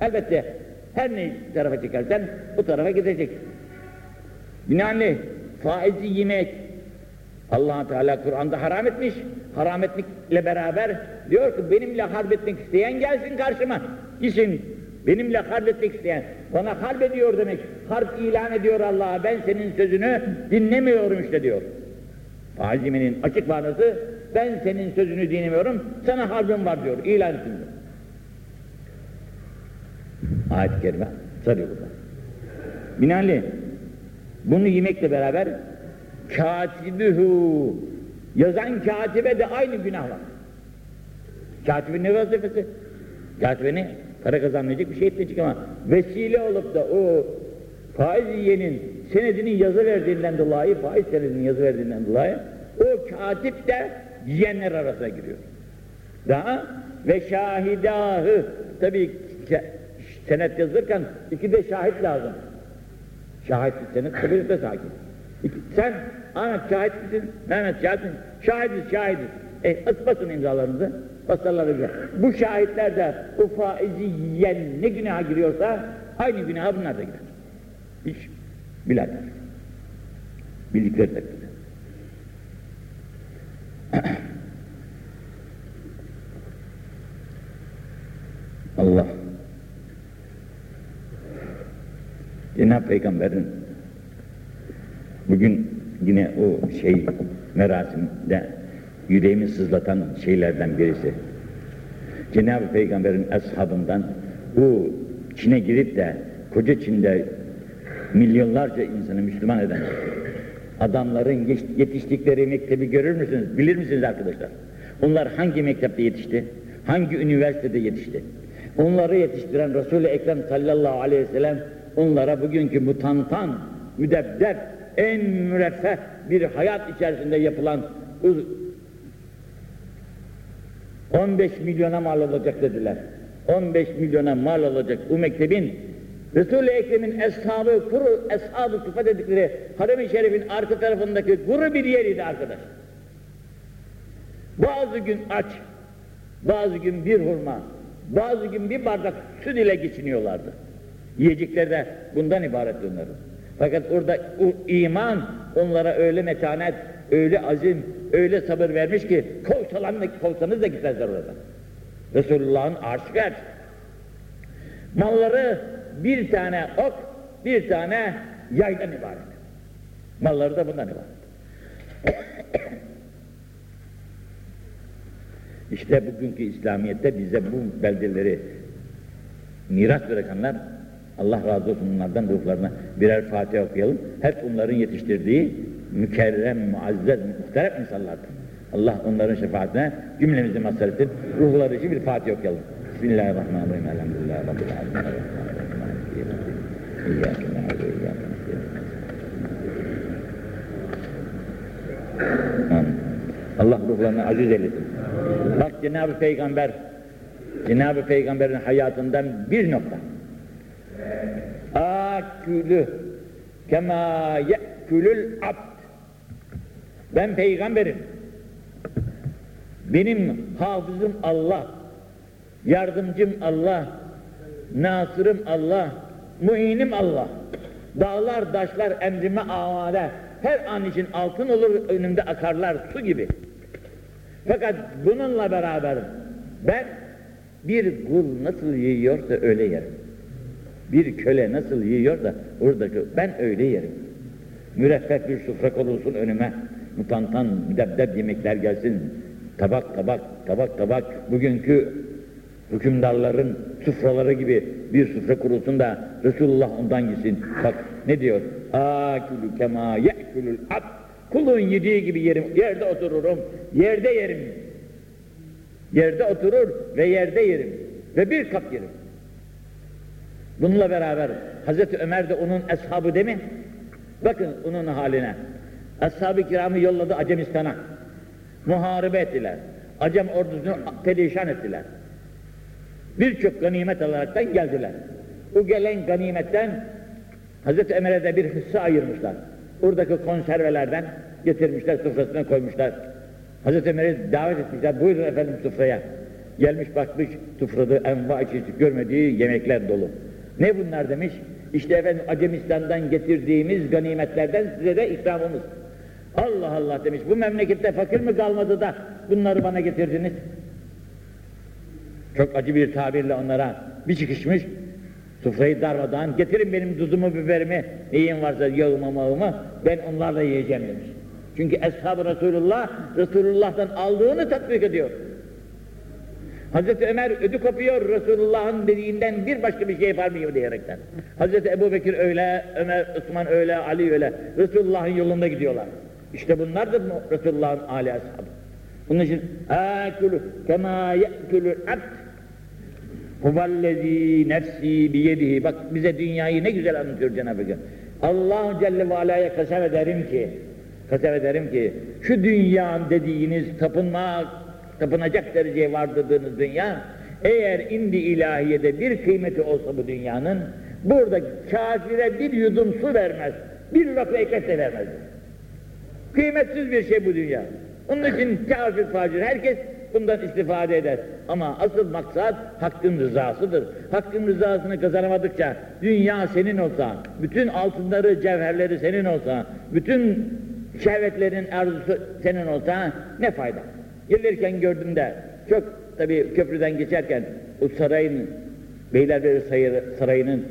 A: Elbette her ne tarafa çekersen bu tarafa gidecek. Binaenli faizi yemek allah Teala Kur'an'da haram etmiş. Haram etmekle beraber diyor ki benimle harp etmek isteyen gelsin karşıma. Gitsin benimle harp etmek isteyen. Bana harp ediyor demek. Harp ilan ediyor Allah'a. Ben senin sözünü dinlemiyorum işte diyor. Faiz yemenin açık manası ben senin sözünü dinlemiyorum. Sana harbim var diyor. İlan ettim. Ayet-i kerime sarıyor burada. Binaenli bunu yemekle beraber katibühü yazan katibe de aynı günah var. Katibin ne vazifesi? Katibe ne? Para kazanmayacak bir şey etmeyecek ama vesile olup da o faiz yiyenin senedinin yazı verdiğinden dolayı, faiz senedinin yazı verdiğinden dolayı o katip de yiyenler arasına giriyor. Daha ve şahidahı tabii senet yazılırken iki de şahit lazım. Şahit senet tabii de sakin. İki, sen Ahmet şahit misin? Mehmet şahit misin? Şahidiz, şahidiz. E, basın imzalarınızı, basarlar. Bu şahitler de o faizi yiyen ne günaha giriyorsa aynı günaha bunlar da girer. Hiç bilader. Bildikleri takdirde. Allah Cenab-ı Peygamber'in bugün yine o şey merasimde yüreğimi sızlatan şeylerden birisi. Cenab-ı Peygamber'in ashabından bu Çin'e girip de koca Çin'de milyonlarca insanı Müslüman eden adamların yetiştikleri mektebi görür müsünüz? Bilir misiniz arkadaşlar? Onlar hangi mektepte yetişti? Hangi üniversitede yetişti? Onları yetiştiren Resul-i Ekrem sallallahu aleyhi ve sellem onlara bugünkü bu tantan, müdebdeb, en müreffeh bir hayat içerisinde yapılan 15 milyona mal olacak dediler. 15 milyona mal olacak bu mektebin Resul-i Ekrem'in eshabı, kuru eshabı kufa dedikleri harem-i şerifin arka tarafındaki kuru bir yeriydi arkadaş. Bazı gün aç, bazı gün bir hurma, bazı gün bir bardak süt ile geçiniyorlardı. Yiyecekler de bundan ibaret onların. Fakat orada iman onlara öyle metanet, öyle azim, öyle sabır vermiş ki kovsalan da, kovsanız da gitmezler orada. Resulullah'ın arşı ver. Malları bir tane ok, bir tane yaydan ibaret. Malları da bundan ibaret. İşte bugünkü İslamiyet'te bize bu beldeleri miras bırakanlar Allah razı olsun bunlardan ruhlarına birer Fatiha okuyalım. Hep onların yetiştirdiği mükerrem, muazzez, muhterem insanlardır. Allah onların şefaatine cümlemizi mazhar. Ruhları için bir Fatiha okuyalım. Bismillahirrahmanirrahim. Elhamdülillah. Rabbil alemin. İyyâke na'budu ve iyyâke. Allah ruhlarını aziz eylesin. Bak Cenab-ı Peygamber Cenab-ı Peygamber'in hayatından bir nokta. Akülü kema ye'külül abd. Ben peygamberim. Benim hafızım Allah. Yardımcım Allah. Nasırım Allah. Muinim Allah. Dağlar, taşlar emrime amade. Her an için altın olur önümde akarlar su gibi. Fakat bununla beraber ben bir kul nasıl yiyorsa öyle yerim. Bir köle nasıl yiyor da oradaki ben öyle yerim. Müreffeh bir sofra konulsun önüme. Mutantan müdebdeb yemekler gelsin. Tabak tabak tabak tabak bugünkü hükümdarların sufraları gibi bir sufra kurulsun da Resulullah ondan gitsin. Bak ne diyor? Akülü kema ye'külül abd. Kulun yediği gibi yerim. Yerde otururum. Yerde yerim. Yerde oturur ve yerde yerim. Ve bir kap yerim. Bununla beraber Hazreti Ömer de onun eshabı değil mi? Bakın onun haline. Ashab-ı kiramı yolladı Acemistan'a. Muharebe ettiler. Acem ordusunu perişan ettiler. Birçok ganimet alaraktan geldiler. Bu gelen ganimetten Hazreti Ömer'e de bir hisse ayırmışlar. Oradaki konservelerden getirmişler, sofrasına koymuşlar. Hazreti Ömer'i davet etmişler, buyurun efendim sofraya. Gelmiş bakmış, sofrada enva çeşit görmediği yemekler dolu. Ne bunlar demiş? İşte efendim Acemistan'dan getirdiğimiz ganimetlerden size de ikramımız. Allah Allah demiş, bu memlekette fakir mi kalmadı da bunları bana getirdiniz? Çok acı bir tabirle onlara bir çıkışmış, sofrayı darmadan, getirin benim tuzumu, biberimi, neyin varsa yağımı, mağımı, ben onlarla yiyeceğim demiş. Çünkü Eshab-ı Resulullah, Resulullah'tan aldığını tatbik ediyor. Hazreti Ömer ödü kopuyor Resulullah'ın dediğinden bir başka bir şey yapar mıyım diyerekten. Hazreti Ebu Bekir öyle, Ömer, Osman öyle, Ali öyle. Resulullah'ın yolunda gidiyorlar. İşte bunlardır Resulullah'ın âli ashabı. Bunun için âkulü kemâ ye'kulü abd huvellezî nefsî biyedihi. Bak bize dünyayı ne güzel anlatıyor Cenab-ı Hak. Allah Celle ve Ala'ya kasem ederim ki, kasem ederim ki, şu dünya dediğiniz tapınmak, tapınacak dereceye vardırdığınız dünya, eğer indi ilahiyede bir kıymeti olsa bu dünyanın, burada kafire bir yudum su vermez, bir lokma ekmek de vermez. Kıymetsiz bir şey bu dünya. Onun için kafir facir herkes bundan istifade eder. Ama asıl maksat hakkın rızasıdır. Hakkın rızasını kazanamadıkça dünya senin olsa, bütün altınları, cevherleri senin olsa, bütün şehvetlerin arzusu senin olsa ne fayda? Gelirken gördüm de çok tabii köprüden geçerken o sarayın, Beylerbeyi Sarayı'nın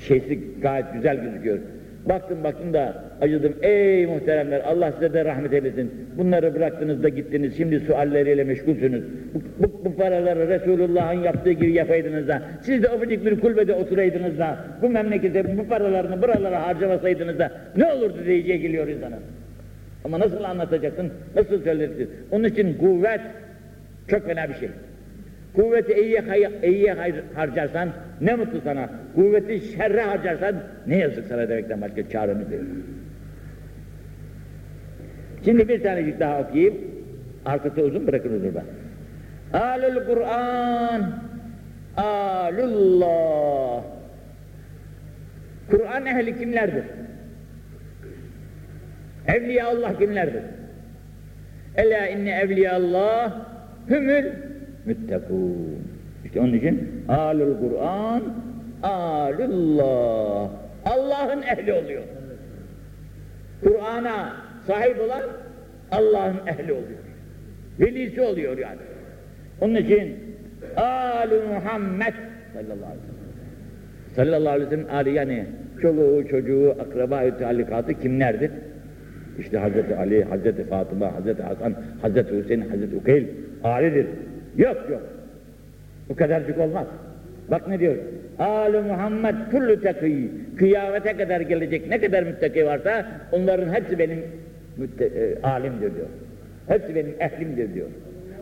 A: şeysi gayet güzel gözüküyor. Baktım baktım da acıdım. Ey muhteremler Allah size de rahmet eylesin. Bunları bıraktınız da gittiniz. Şimdi sualleriyle meşgulsünüz. Bu, bu, bu paraları Resulullah'ın yaptığı gibi yapaydınız da siz de ufacık bir kulübede oturaydınız da bu memlekete bu paralarını buralara harcamasaydınız da ne olurdu diyeceğe geliyor insanın. Ama nasıl anlatacaksın? Nasıl söylersin? Onun için kuvvet çok fena bir şey. Kuvveti iyiye, iyiye harcarsan ne mutlu sana. Kuvveti şerre harcarsan ne yazık sana demekten başka çaremiz yok. Şimdi bir tanecik daha okuyayım. Arkası uzun bırakın ben. Alul Kur'an Alullah Kur'an ehli kimlerdir? Evliya Allah kimlerdir? Ela inne evliya Allah hümül müttekûn. İşte onun için alul Kur'an, alullah. Allah'ın ehli oluyor. Kur'an'a sahip olan Allah'ın ehli oluyor. Velisi oluyor yani. Onun için Alu Muhammed sallallahu aleyhi ve sellem. Sallallahu aleyhi ve sellem Ali yani çoluğu, çocuğu, akraba-ı talikatı kimlerdir? İşte Hazreti Ali, Hazreti Fatıma, Hazreti Hasan, Hazreti Hüseyin, Hazreti Ukeyl alidir. Yok yok. Bu kadarcık olmaz. Bak ne diyor? Alu Muhammed kullu tekî. Kıyamete kadar gelecek ne kadar müttaki varsa onların hepsi benim mütte, e, alimdir diyor. Hepsi benim ehlimdir diyor.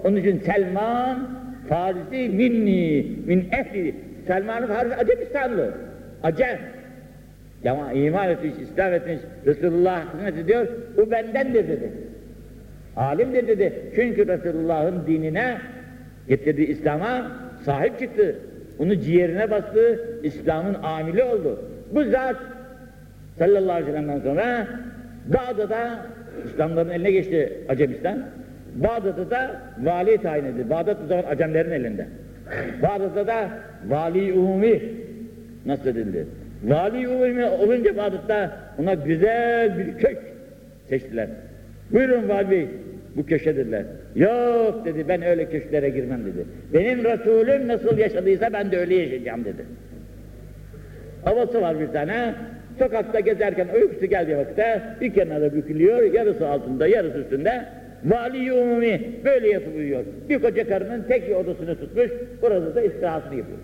A: Onun için Selman Farisi minni, min ehli. Selman-ı Farisi Acemistanlı. Acem. Ama iman etmiş, İslam etmiş, Resulullah hizmet ediyor, bu bendendir dedi. Alimdir dedi. Çünkü Resulullah'ın dinine getirdiği İslam'a sahip çıktı. Onu ciğerine bastı, İslam'ın amili oldu. Bu zat sallallahu aleyhi ve sellem'den sonra Bağdat'a İslamların eline geçti Acemistan. Bağdat'ta da vali tayin edildi. Bağdat o zaman Acemlerin elinde. Bağdat'ta da vali umumi nasıl edildi? Vali umumi olunca Bağdat'ta ona güzel bir kök seçtiler. Buyurun vali bu köşe dediler. Yok dedi, ben öyle köşklere girmem dedi. Benim Resulüm nasıl yaşadıysa ben de öyle yaşayacağım dedi. Havası var bir tane, sokakta gezerken uykusu geldiği vakitte bir kenara bükülüyor, yarısı altında, yarısı üstünde. Vali umumi böyle yatıp uyuyor. Bir koca karının tek odasını tutmuş, burada da istirahatını yapıyor.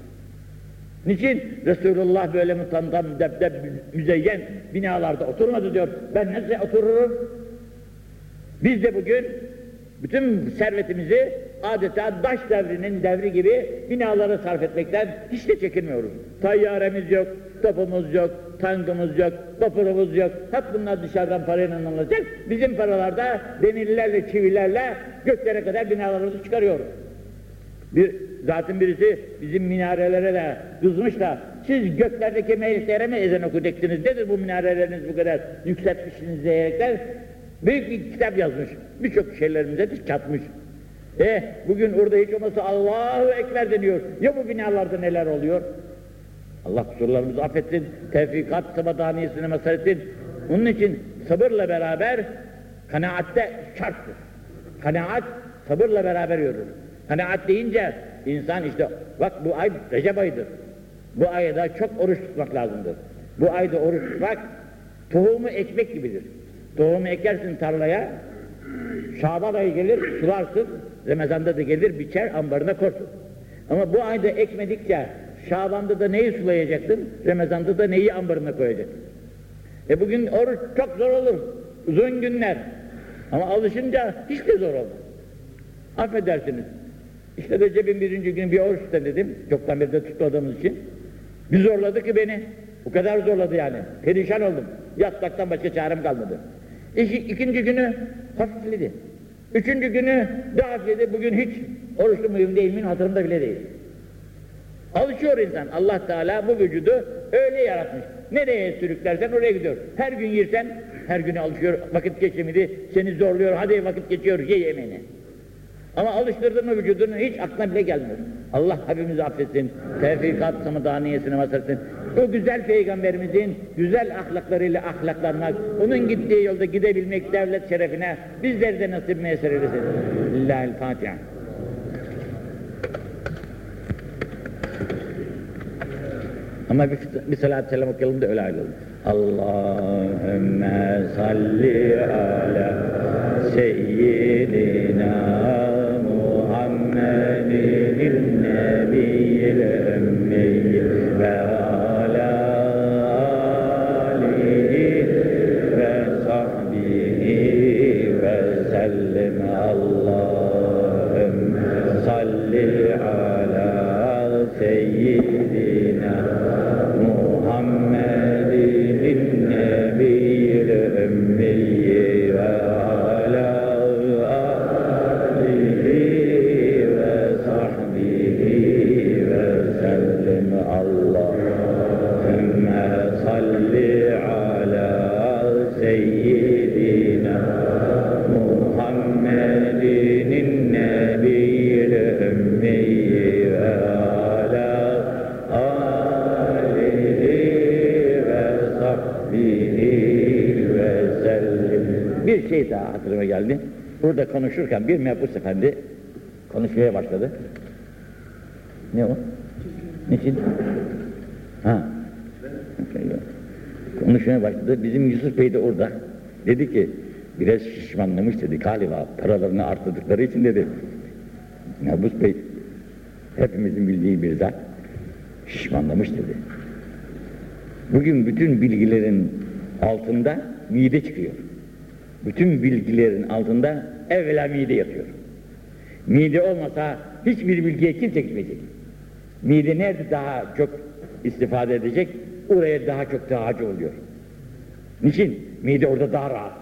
A: Niçin? Resulullah böyle mutantam, debdeb, müzeyyen binalarda oturmadı diyor. Ben nasıl otururum? Biz de bugün bütün servetimizi adeta daş devrinin devri gibi binalara sarf etmekten hiç de çekinmiyoruz. Tayyaremiz yok, topumuz yok, tankımız yok, vapurumuz yok. Hep bunlar dışarıdan parayla alınacak. Bizim paralarda demirlerle, çivilerle göklere kadar binalarımızı çıkarıyoruz. Bir, zaten birisi bizim minarelere de kızmış da siz göklerdeki meclislere mi ezan okuyacaksınız? Nedir bu minareleriniz bu kadar yükseltmişsiniz diyerekten büyük bir kitap yazmış. Birçok şeylerimize de çatmış. E bugün orada hiç olmazsa Allahu Ekber deniyor. Ya bu binalarda neler oluyor? Allah kusurlarımızı affetsin, tevfikat sabadaniyesine mazhar etsin. Onun için sabırla beraber kanaatte şarttır. Kanaat sabırla beraber yürür. Kanaat deyince insan işte bak bu ay Recep ayıdır. Bu ayda çok oruç tutmak lazımdır. Bu ayda oruç tutmak tohumu ekmek gibidir. Tohumu ekersin tarlaya, Şaban ayı gelir, sularsın, Ramazan'da da gelir, biçer, ambarına korsun. Ama bu ayda ekmedikçe Şaban'da da neyi sulayacaktın, Ramazan'da da neyi ambarına koyacaktın. E bugün oruç çok zor olur, uzun günler. Ama alışınca hiç de zor olmaz. Affedersiniz. İşte Recep'in birinci günü bir oruç dedim, çoktan beri de tutmadığımız için. Bir zorladı ki beni, o kadar zorladı yani, perişan oldum. Yatmaktan başka çarem kalmadı. İki, ikinci günü hafifledi. Üçüncü günü daha hafifledi, bugün hiç oruçlu muyum değil miyim hatırımda bile değil. Alışıyor insan. Allah Teala bu vücudu öyle yaratmış. Nereye sürüklersen oraya gidiyor. Her gün yersen her güne alışıyor. Vakit geçemedi. Seni zorluyor. Hadi vakit geçiyor. Ye yemeğini. Ama alıştırdın mı vücudunu hiç aklına bile gelmiyor. Allah hepimizi affetsin. Tevfikat samadaniyesine vasırsın. O güzel peygamberimizin güzel ahlaklarıyla ahlaklanmak, onun gittiği yolda gidebilmek devlet şerefine bizleri de nasip mesir eylesin. Lillahi'l Fatiha. Ama bir, bir salat selam okuyalım da öyle ayrılalım. Allahümme salli ala seyyidina Burada konuşurken bir mebus efendi konuşmaya başladı. Ne o? Niçin? Ha. Konuşmaya başladı. Bizim Yusuf Bey de orada. Dedi ki biraz şişmanlamış dedi galiba paralarını arttırdıkları için dedi. Mebus Bey hepimizin bildiği bir zat şişmanlamış dedi. Bugün bütün bilgilerin altında mide çıkıyor. Bütün bilgilerin altında evvela mide yatıyor. Mide olmasa hiçbir bilgiye kimse gitmeyecek. Mide nerede daha çok istifade edecek? Oraya daha çok tahaccü oluyor. Niçin? Mide orada daha rahat.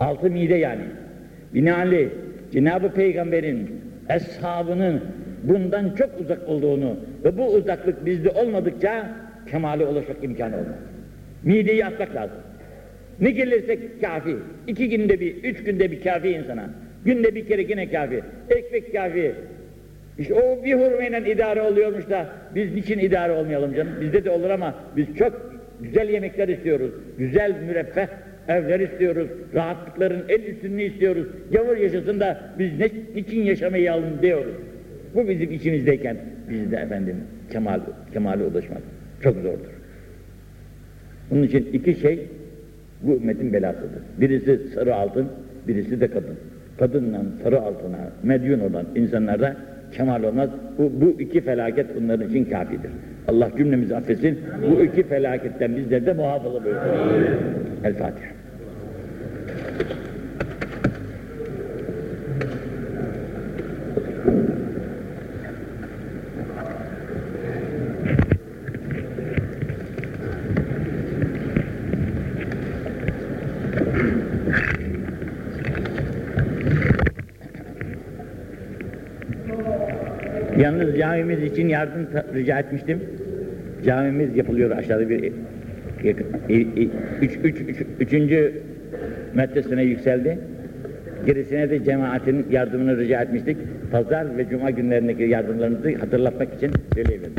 A: Altı mide yani. Binaenaleyh Cenab-ı Peygamber'in eshabının bundan çok uzak olduğunu ve bu uzaklık bizde olmadıkça kemale ulaşmak imkanı olmaz. Mideyi atmak lazım. Ne gelirse kafi. İki günde bir, üç günde bir kafi insana. Günde bir kere yine kafi. Ekmek kafi. İşte o bir hurmeyle idare oluyormuş da biz niçin idare olmayalım canım? Bizde de olur ama biz çok güzel yemekler istiyoruz. Güzel müreffeh evler istiyoruz. Rahatlıkların en üstününü istiyoruz. Gavur yaşasın da biz ne, niçin yaşamayı alın diyoruz. Bu bizim içimizdeyken biz de efendim kemal, kemale ulaşmak çok zordur. Bunun için iki şey bu ümmetin belasıdır. Birisi sarı altın, birisi de kadın. Kadınla sarı altına medyun olan insanlarda kemal olmaz. Bu, bu iki felaket bunların için kafidir. Allah cümlemizi affetsin. Bu iki felaketten bizleri de muhafaza buyursun. El Fatiha. Yalnız camimiz için yardım rica etmiştim. Camimiz yapılıyor aşağıda bir üç, üç, üç, üçüncü metresine yükseldi. Gerisine de cemaatin yardımını rica etmiştik. Pazar ve cuma günlerindeki yardımlarımızı hatırlatmak için söyleyebilirim.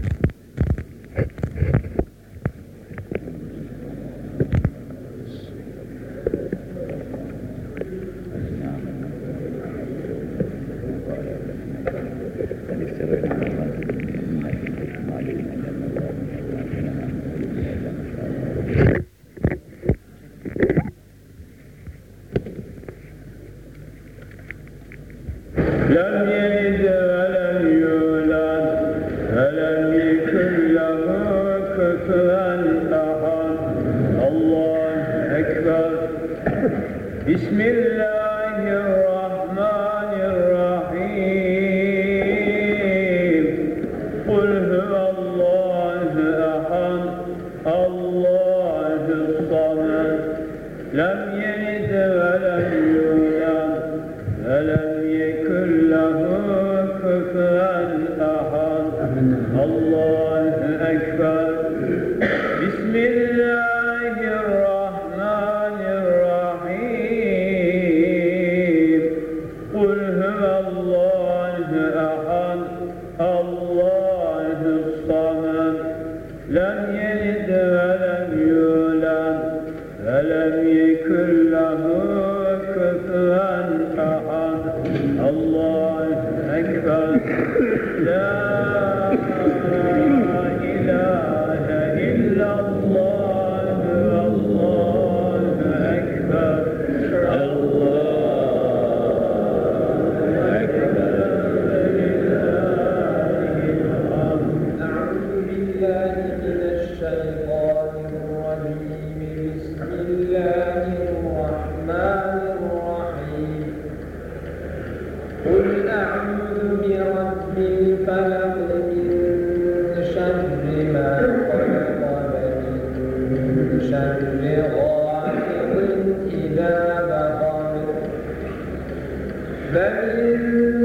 B: فمن